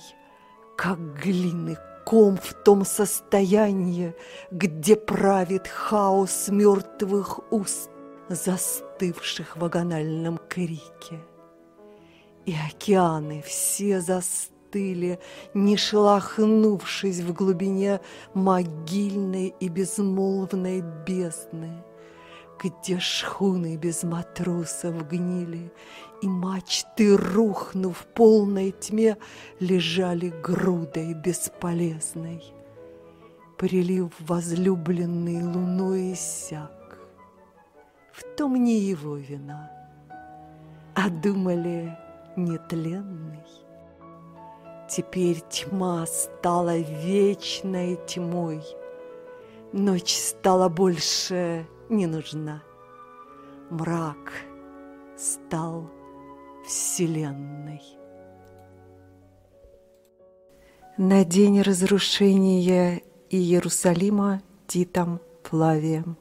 как глины ком в том состоянии, где правит хаос мертвых уст, застывших в агональном крике. И океаны все застыли, застыли, не шелохнувшись в глубине могильной и безмолвной бездны, где шхуны без матросов гнили, и мачты, рухнув в полной тьме, лежали грудой бесполезной. Прилив возлюбленный луной иссяк. В том не его вина, а думали нетленный. Теперь тьма стала вечной тьмой. Ночь стала больше не нужна. Мрак стал вселенной. На день разрушения Иерусалима Титом Флавием.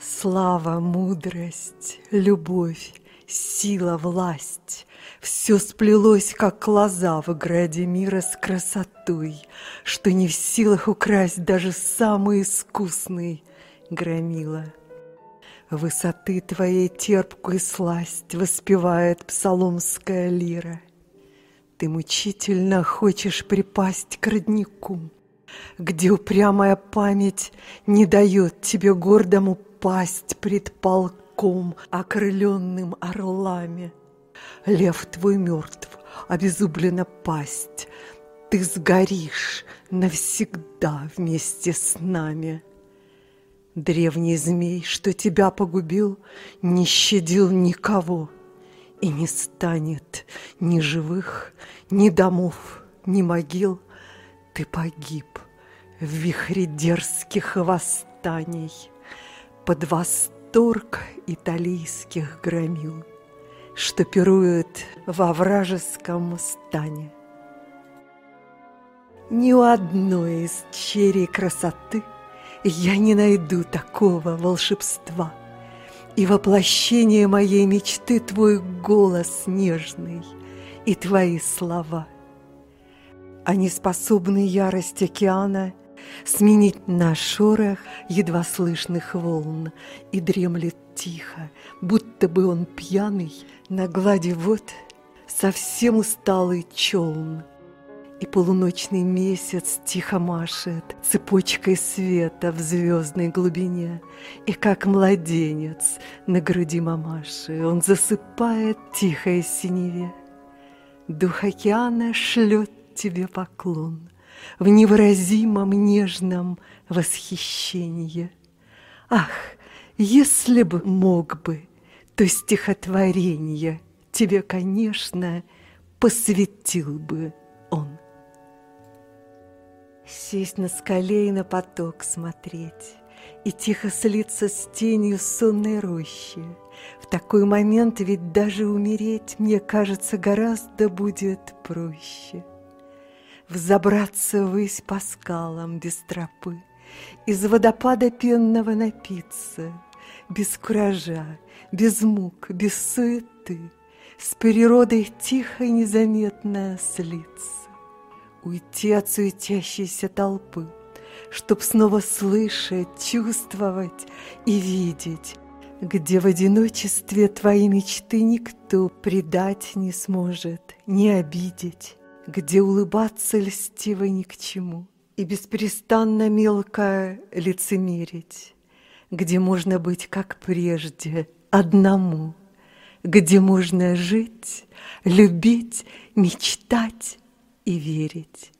Слава, мудрость, любовь, сила, власть все сплелось, как лоза в граде мира с красотой, Что не в силах украсть даже самый искусный громила. Высоты твоей терпкую сласть воспевает псаломская лира. Ты мучительно хочешь припасть к роднику, Где упрямая память не дает тебе гордому пасть пред полком, окрыленным орлами — Лев твой мертв, обезублена пасть. Ты сгоришь навсегда вместе с нами. Древний змей, что тебя погубил, не щадил никого, И не станет ни живых, ни домов, ни могил. Ты погиб в вихре дерзких восстаний Под восторг италийских громил что пируют во вражеском стане. Ни у одной из черей красоты я не найду такого волшебства, И воплощение моей мечты твой голос нежный и твои слова. Они способны ярость океана сменить на шорох едва слышных волн, И дремлет тихо, будто бы он пьяный, на глади вод совсем усталый челн. И полуночный месяц тихо машет Цепочкой света в звездной глубине, И как младенец на груди мамаши Он засыпает тихой синеве. Дух океана шлет тебе поклон В невыразимом нежном восхищении. Ах, если бы мог бы, то стихотворение Тебе, конечно, посвятил бы он. Сесть на скале и на поток смотреть, И тихо слиться с тенью сонной рощи. В такой момент ведь даже умереть, Мне кажется, гораздо будет проще. Взобраться ввысь по скалам без тропы, Из водопада пенного напиться, Без куража, без мук, без суеты, С природой тихо и незаметно слиться. Уйти от суетящейся толпы, Чтоб снова слышать, чувствовать и видеть, Где в одиночестве твои мечты никто предать не сможет, не обидеть, Где улыбаться льстиво ни к чему и беспрестанно мелко лицемерить, Где можно быть, как прежде, одному, Где можно жить, любить, мечтать, и верить.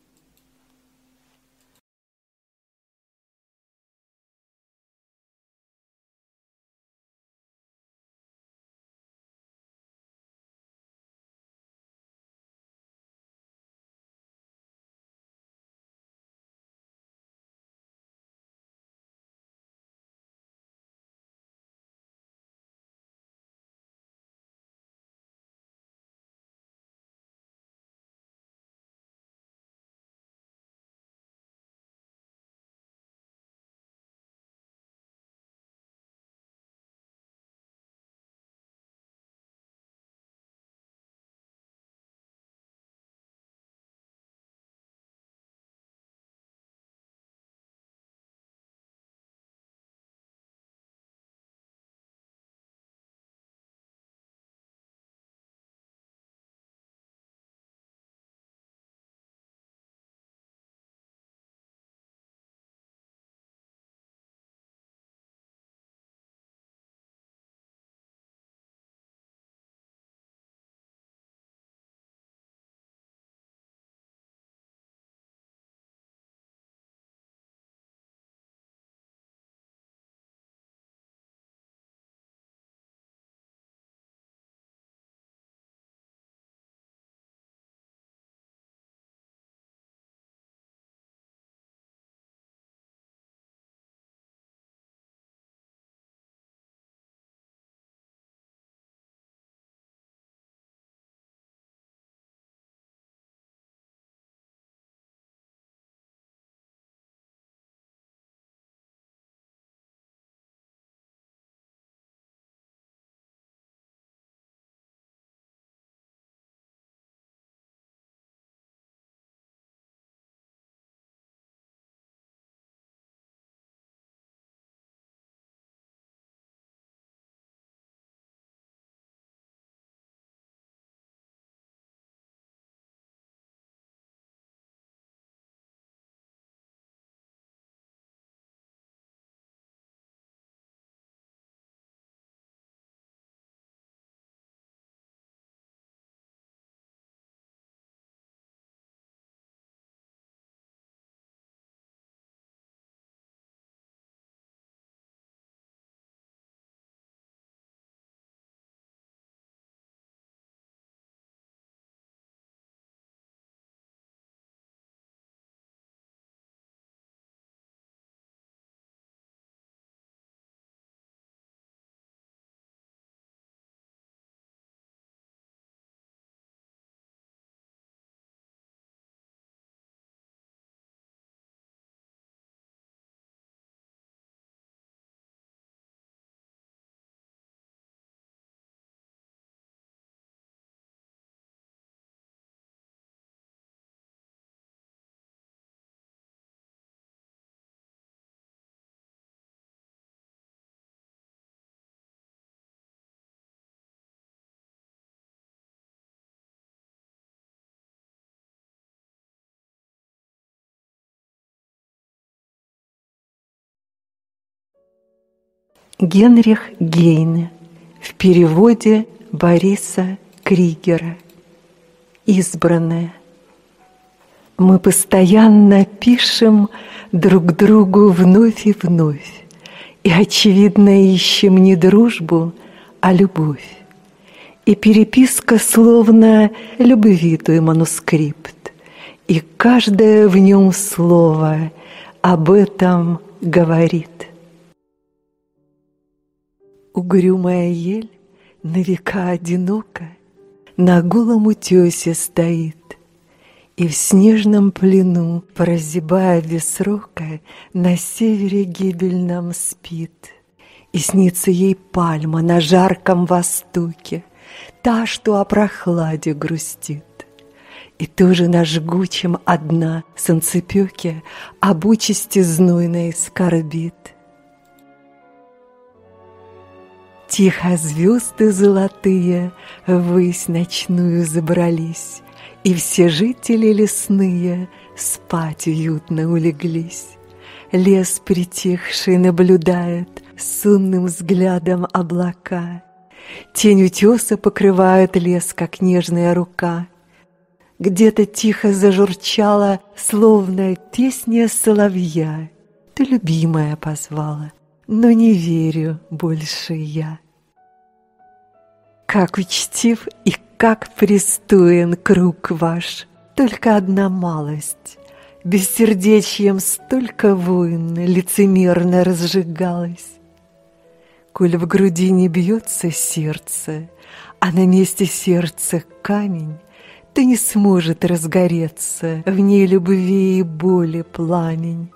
Генрих Гейне в переводе Бориса Кригера. Избранное. Мы постоянно пишем друг другу вновь и вновь, и, очевидно, ищем не дружбу, а любовь. И переписка словно любовитый манускрипт, и каждое в нем слово об этом говорит. Угрюмая ель на века одинока На голом утесе стоит, И в снежном плену, прозябая без срока, На севере гибельном спит. И снится ей пальма на жарком востоке, Та, что о прохладе грустит. И тоже на жгучем одна солнцепеке Об участи знойной скорбит — Тихо звезды золотые Ввысь ночную забрались, И все жители лесные Спать уютно улеглись. Лес притихший наблюдает Сонным взглядом облака. Тень утеса покрывает лес, как нежная рука. Где-то тихо зажурчала, словно песня соловья. Ты, любимая, позвала, но не верю больше я. Как учтив и как пристоен круг ваш, Только одна малость, Бессердечьем столько войн Лицемерно разжигалось. Коль в груди не бьется сердце, А на месте сердца камень, То не сможет разгореться В ней любви и боли пламень.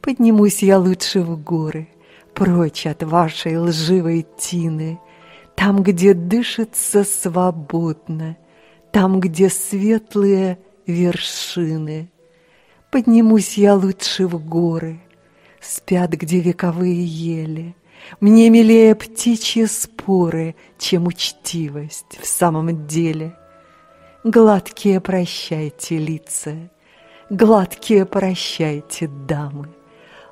Поднимусь я лучше в горы — прочь от вашей лживой тины, Там, где дышится свободно, Там, где светлые вершины. Поднимусь я лучше в горы, Спят, где вековые ели. Мне милее птичьи споры, Чем учтивость в самом деле. Гладкие прощайте лица, Гладкие прощайте дамы.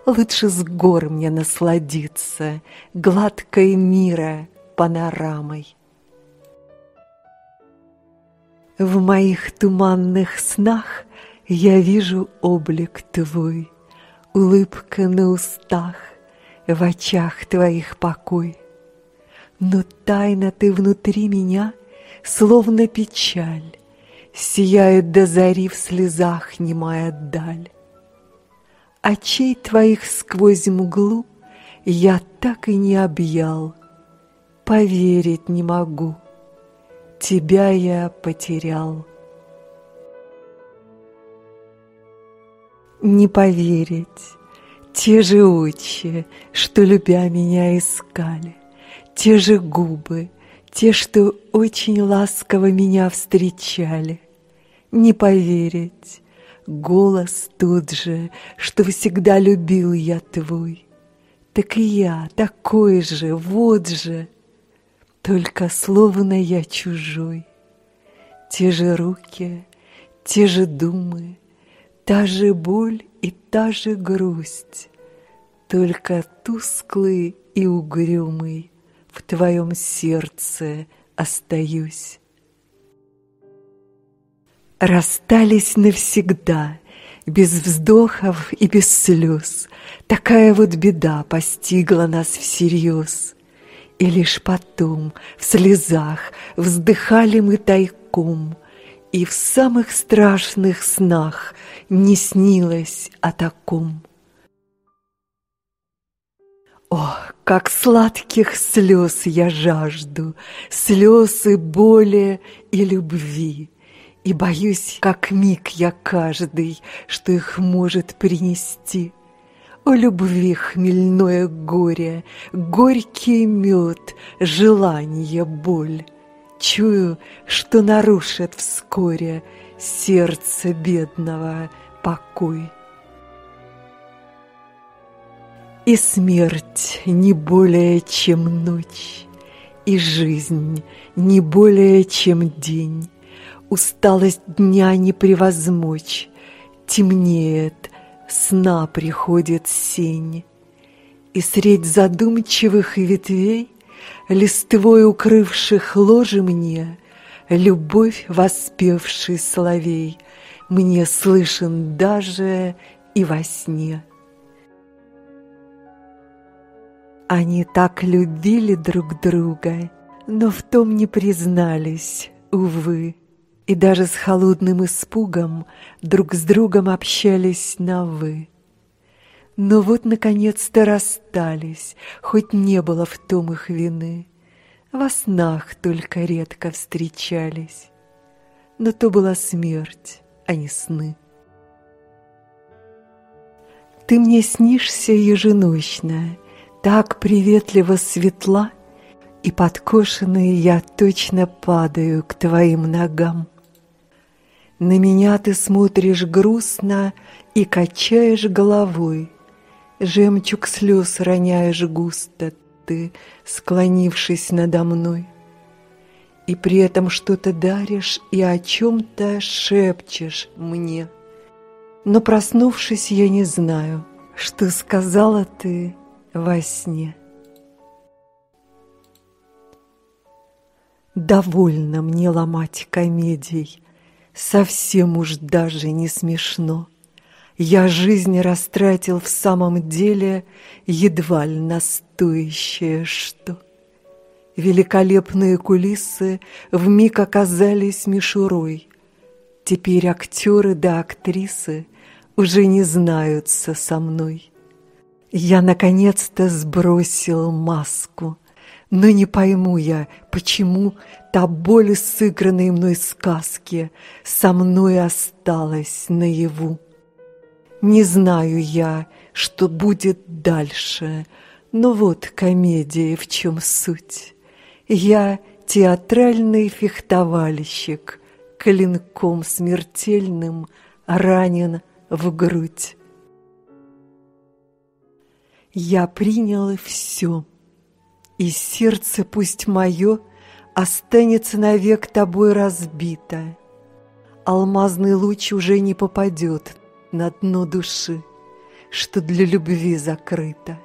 Лучше с гор мне насладиться Гладкой мира панорамой. В моих туманных снах Я вижу облик твой, Улыбка на устах, В очах твоих покой. Но тайна ты внутри меня, Словно печаль, Сияет до зари в слезах немая даль. Очей твоих сквозь мглу Я так и не объял, Поверить не могу, Тебя я потерял. Не поверить, те же очи, Что, любя меня, искали, Те же губы, те, что очень ласково меня встречали. Не поверить, Голос тот же, что всегда любил я твой. Так и я такой же, вот же, Только словно я чужой. Те же руки, те же думы, Та же боль и та же грусть, Только тусклый и угрюмый В твоем сердце остаюсь. Расстались навсегда, без вздохов и без слез. Такая вот беда постигла нас всерьез. И лишь потом, в слезах, вздыхали мы тайком, И в самых страшных снах не снилось о таком. Ох, как сладких слез я жажду, Слезы боли и любви. И боюсь, как миг я каждый, что их может принести. О любви хмельное горе, горький мед, желание, боль. Чую, что нарушит вскоре сердце бедного покой. И смерть не более, чем ночь, и жизнь не более, чем день. Усталость дня не превозмочь, Темнеет, сна приходит сень. И средь задумчивых ветвей, Листвой укрывших ложи мне, Любовь воспевший соловей Мне слышен даже и во сне. Они так любили друг друга, но в том не признались, увы, и даже с холодным испугом друг с другом общались на «вы». Но вот, наконец-то, расстались, хоть не было в том их вины. Во снах только редко встречались, но то была смерть, а не сны. Ты мне снишься еженочно, так приветливо светла, И подкошенный я точно падаю к твоим ногам. На меня ты смотришь грустно и качаешь головой, Жемчуг слез роняешь густо ты, склонившись надо мной. И при этом что-то даришь и о чем-то шепчешь мне. Но проснувшись, я не знаю, что сказала ты во сне. Довольно мне ломать комедий, Совсем уж даже не смешно. Я жизнь растратил в самом деле Едва ли на стоящее что. Великолепные кулисы Вмиг оказались мишурой. Теперь актеры да актрисы Уже не знаются со мной. Я наконец-то сбросил маску, но не пойму я, почему та боль сыгранной мной сказки со мной осталась наяву. Не знаю я, что будет дальше, но вот комедия в чем суть. Я театральный фехтовальщик, клинком смертельным ранен в грудь. Я принял все, и сердце пусть мое Останется навек тобой разбито. Алмазный луч уже не попадет на дно души, Что для любви закрыто.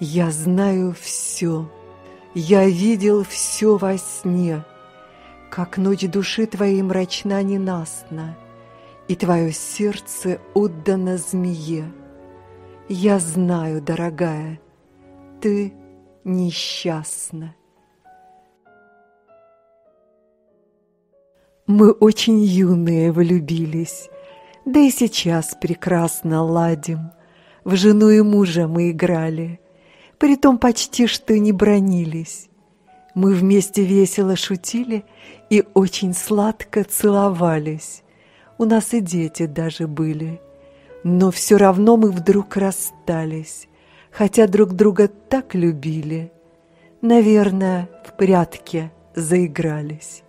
Я знаю все, я видел все во сне, Как ночь души твоей мрачна ненастна, И твое сердце отдано змее. Я знаю, дорогая, ты несчастна. Мы очень юные влюбились, да и сейчас прекрасно ладим. В жену и мужа мы играли, притом почти что не бронились. Мы вместе весело шутили и очень сладко целовались. У нас и дети даже были — но все равно мы вдруг расстались, хотя друг друга так любили. Наверное, в прятки заигрались.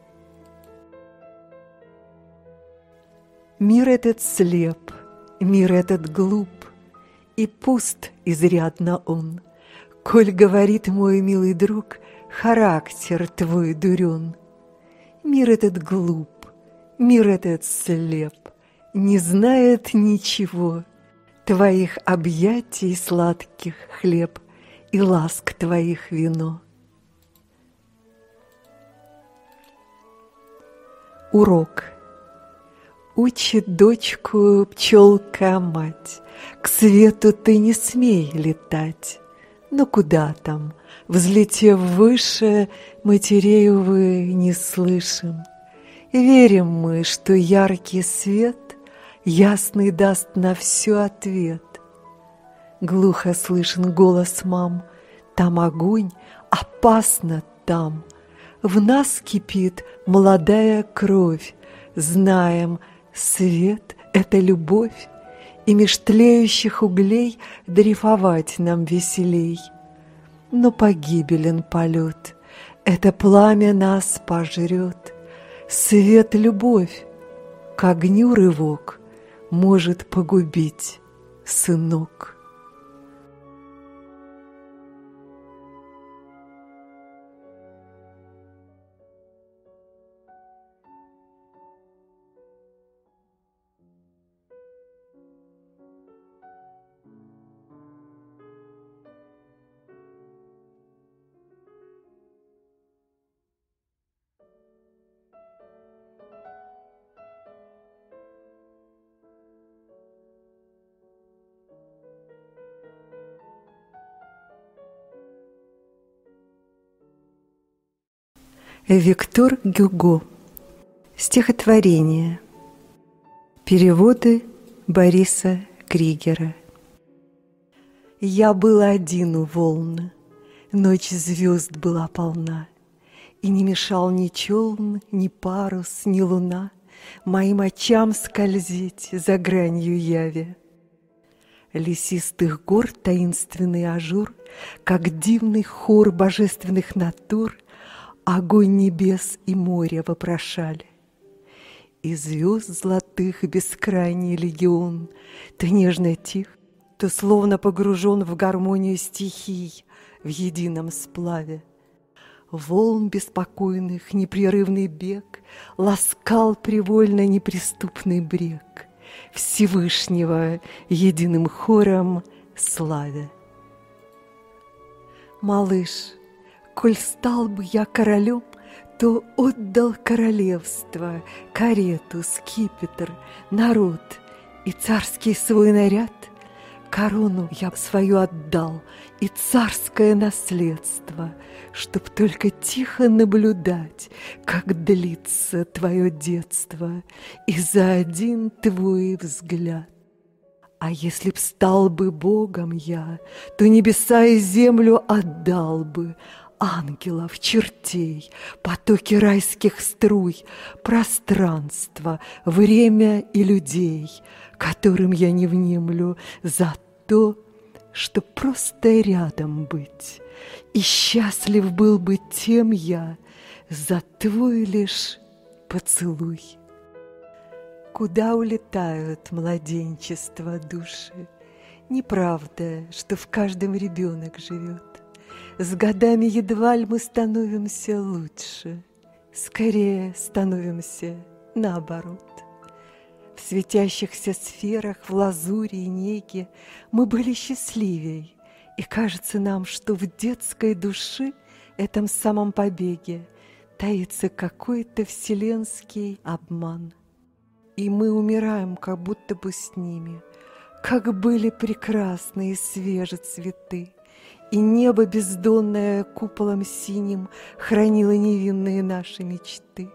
Мир этот слеп, мир этот глуп, И пуст изрядно он, Коль говорит мой милый друг, Характер твой дурен. Мир этот глуп, мир этот слеп, не знает ничего, Твоих объятий сладких хлеб и ласк твоих вино. Урок. Учит дочку пчелка-мать, К свету ты не смей летать. Но куда там, взлетев выше, Матерей, увы, не слышим. Верим мы, что яркий свет Ясный даст на все ответ. Глухо слышен голос мам, Там огонь, опасно там. В нас кипит молодая кровь, Знаем, свет — это любовь, И меж тлеющих углей Дрейфовать нам веселей. Но погибелен полет, Это пламя нас пожрет. Свет — любовь, к огню рывок, может погубить, сынок. Виктор Гюго. Стихотворение. Переводы Бориса Кригера. Я был один у волны, Ночь звезд была полна, И не мешал ни челн, ни парус, ни луна Моим очам скользить за гранью яви. Лесистых гор таинственный ажур, Как дивный хор божественных натур — Огонь небес и море вопрошали. И звезд золотых бескрайний легион, То нежно тих, то словно погружен В гармонию стихий в едином сплаве. Волн беспокойных непрерывный бег Ласкал привольно неприступный брег Всевышнего единым хором славя. Малыш, Коль стал бы я королем, то отдал королевство, карету, скипетр, народ и царский свой наряд. Корону я свою отдал и царское наследство, Чтоб только тихо наблюдать, как длится твое детство, И за один твой взгляд. А если б стал бы Богом я, то небеса и землю отдал бы, ангелов, чертей, потоки райских струй, пространство, время и людей, которым я не внемлю за то, что просто рядом быть. И счастлив был бы тем я за твой лишь поцелуй. Куда улетают младенчество души? Неправда, что в каждом ребенок живет. С годами едва ли мы становимся лучше, Скорее становимся наоборот. В светящихся сферах, в лазуре и неге Мы были счастливей, и кажется нам, что в детской душе этом самом побеге таится какой-то вселенский обман. И мы умираем, как будто бы с ними, как были прекрасные свежие цветы, и небо бездонное куполом синим Хранило невинные наши мечты.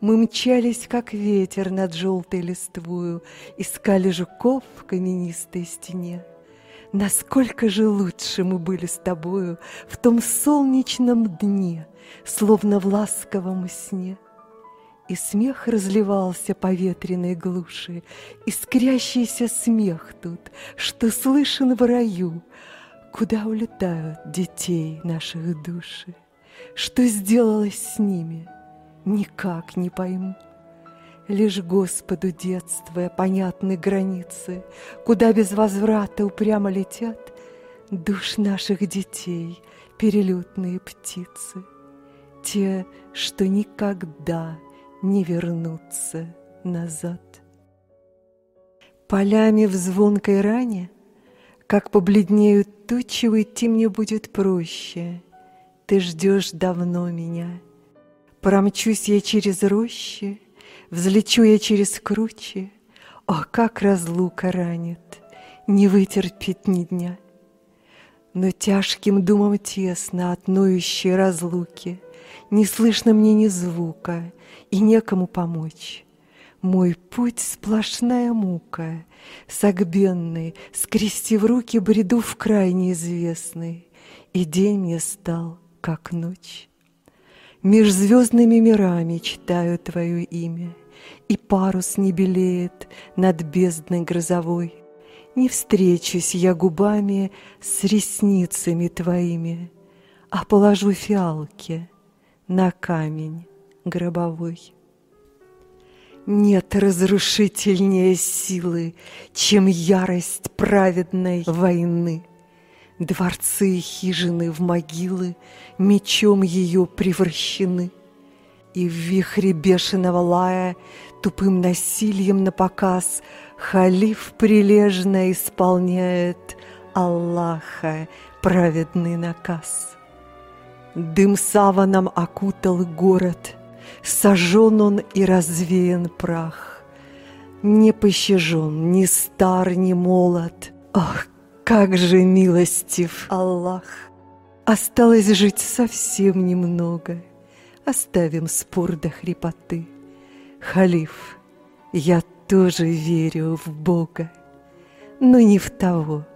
Мы мчались, как ветер над желтой листвою, Искали жуков в каменистой стене. Насколько же лучше мы были с тобою В том солнечном дне, Словно в ласковом сне. И смех разливался по ветреной глуши, Искрящийся смех тут, что слышен в раю — Куда улетают детей наших души? Что сделалось с ними? Никак не пойму. Лишь Господу детствуя понятны границы, Куда без возврата упрямо летят Душ наших детей перелетные птицы, Те, что никогда не вернутся назад. Полями в звонкой ране — как побледнеют тучи, уйти мне будет проще. Ты ждешь давно меня. Промчусь я через рощи, Взлечу я через кручи. О, как разлука ранит, Не вытерпеть ни дня. Но тяжким думам тесно От ноющей разлуки, Не слышно мне ни звука, И некому помочь. Мой путь сплошная мука, Согбенный, скрестив руки, бреду в край неизвестный, И день мне стал, как ночь. Меж звездными мирами читаю твое имя, И парус не белеет над бездной грозовой. Не встречусь я губами с ресницами твоими, А положу фиалки на камень гробовой. Нет разрушительнее силы, чем ярость праведной войны. Дворцы и хижины в могилы мечом ее превращены. И в вихре бешеного лая тупым насилием на показ Халиф прилежно исполняет Аллаха праведный наказ. Дым саваном окутал город — Сожжен он и развеян прах. Не пощажен ни стар, ни молод. Ах, как же милостив Аллах! Осталось жить совсем немного. Оставим спор до хрипоты. Халиф, я тоже верю в Бога, но не в того,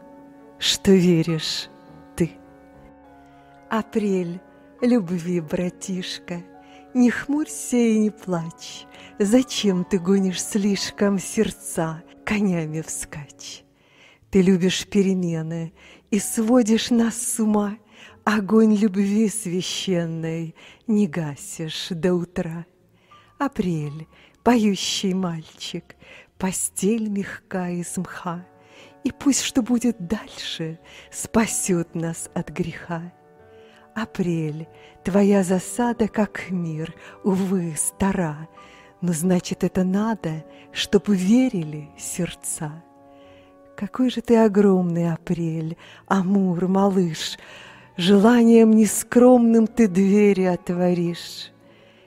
что веришь ты. Апрель, любви, братишка, не хмурься и не плачь. Зачем ты гонишь слишком сердца конями вскачь? Ты любишь перемены и сводишь нас с ума, Огонь любви священной не гасишь до утра. Апрель, поющий мальчик, постель мягка из мха, И пусть что будет дальше, спасет нас от греха. Апрель, твоя засада, как мир, увы, стара, Но значит, это надо, чтобы верили сердца. Какой же ты огромный апрель, Амур, малыш, Желанием нескромным ты двери отворишь,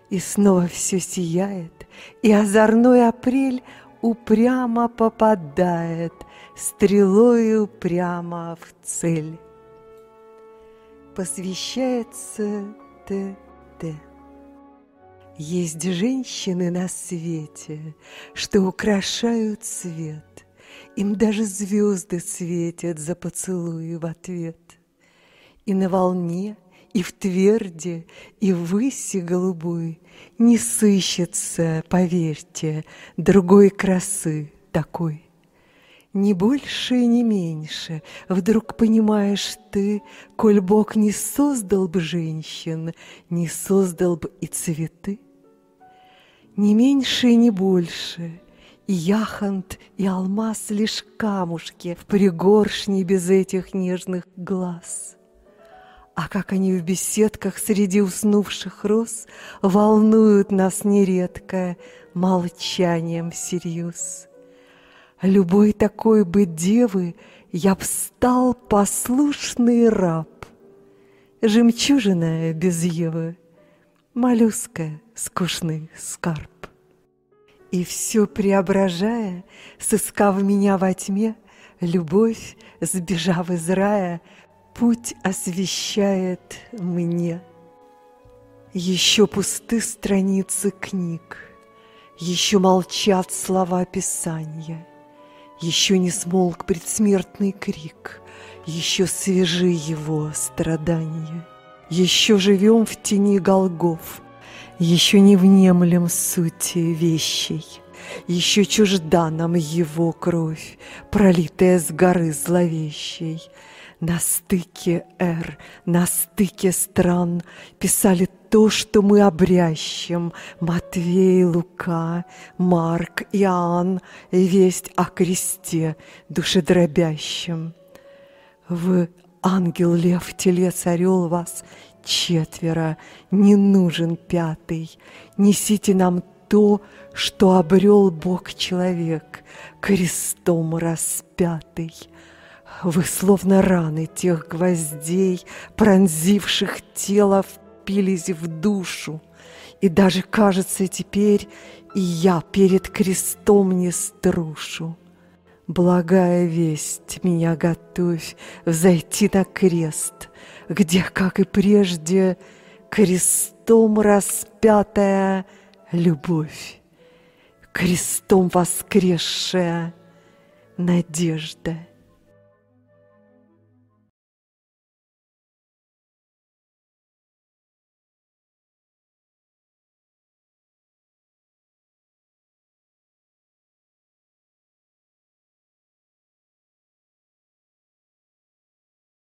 И снова все сияет, и озорной апрель Упрямо попадает стрелою прямо в цель. Посвящается Т.Т. Есть женщины на свете, что украшают свет, Им даже звезды светят за поцелуи в ответ. И на волне, и в тверде, и в выси голубой Не сыщется, поверьте, другой красы такой. Ни больше, ни меньше вдруг понимаешь ты, Коль Бог не создал бы женщин, не создал бы и цветы. Ни меньше, ни больше, и яхонт, и алмаз лишь камушки В пригоршне без этих нежных глаз — а как они в беседках среди уснувших роз Волнуют нас нередко молчанием всерьез. Любой такой бы девы я б стал послушный раб. Жемчужина без Евы, моллюска скучный скарб. И все преображая, сыскав меня во тьме, Любовь, сбежав из рая, путь освещает мне. Еще пусты страницы книг, Еще молчат слова Писания, Еще не смолк предсмертный крик, Еще свежи его страдания. Еще живем в тени голгов, Еще не внемлем сути вещей, Еще чужда нам его кровь, Пролитая с горы зловещей — на стыке эр, на стыке стран Писали то, что мы обрящем Матвей, Лука, Марк, Иоанн Весть о кресте душедробящем. В ангел, лев, телец, орел вас четверо, Не нужен пятый. Несите нам то, что обрел Бог человек, Крестом распятый — вы словно раны тех гвоздей, пронзивших тело, впились в душу. И даже, кажется, теперь и я перед крестом не струшу. Благая весть, меня готовь взойти на крест, Где, как и прежде, крестом распятая любовь, Крестом воскресшая надежда.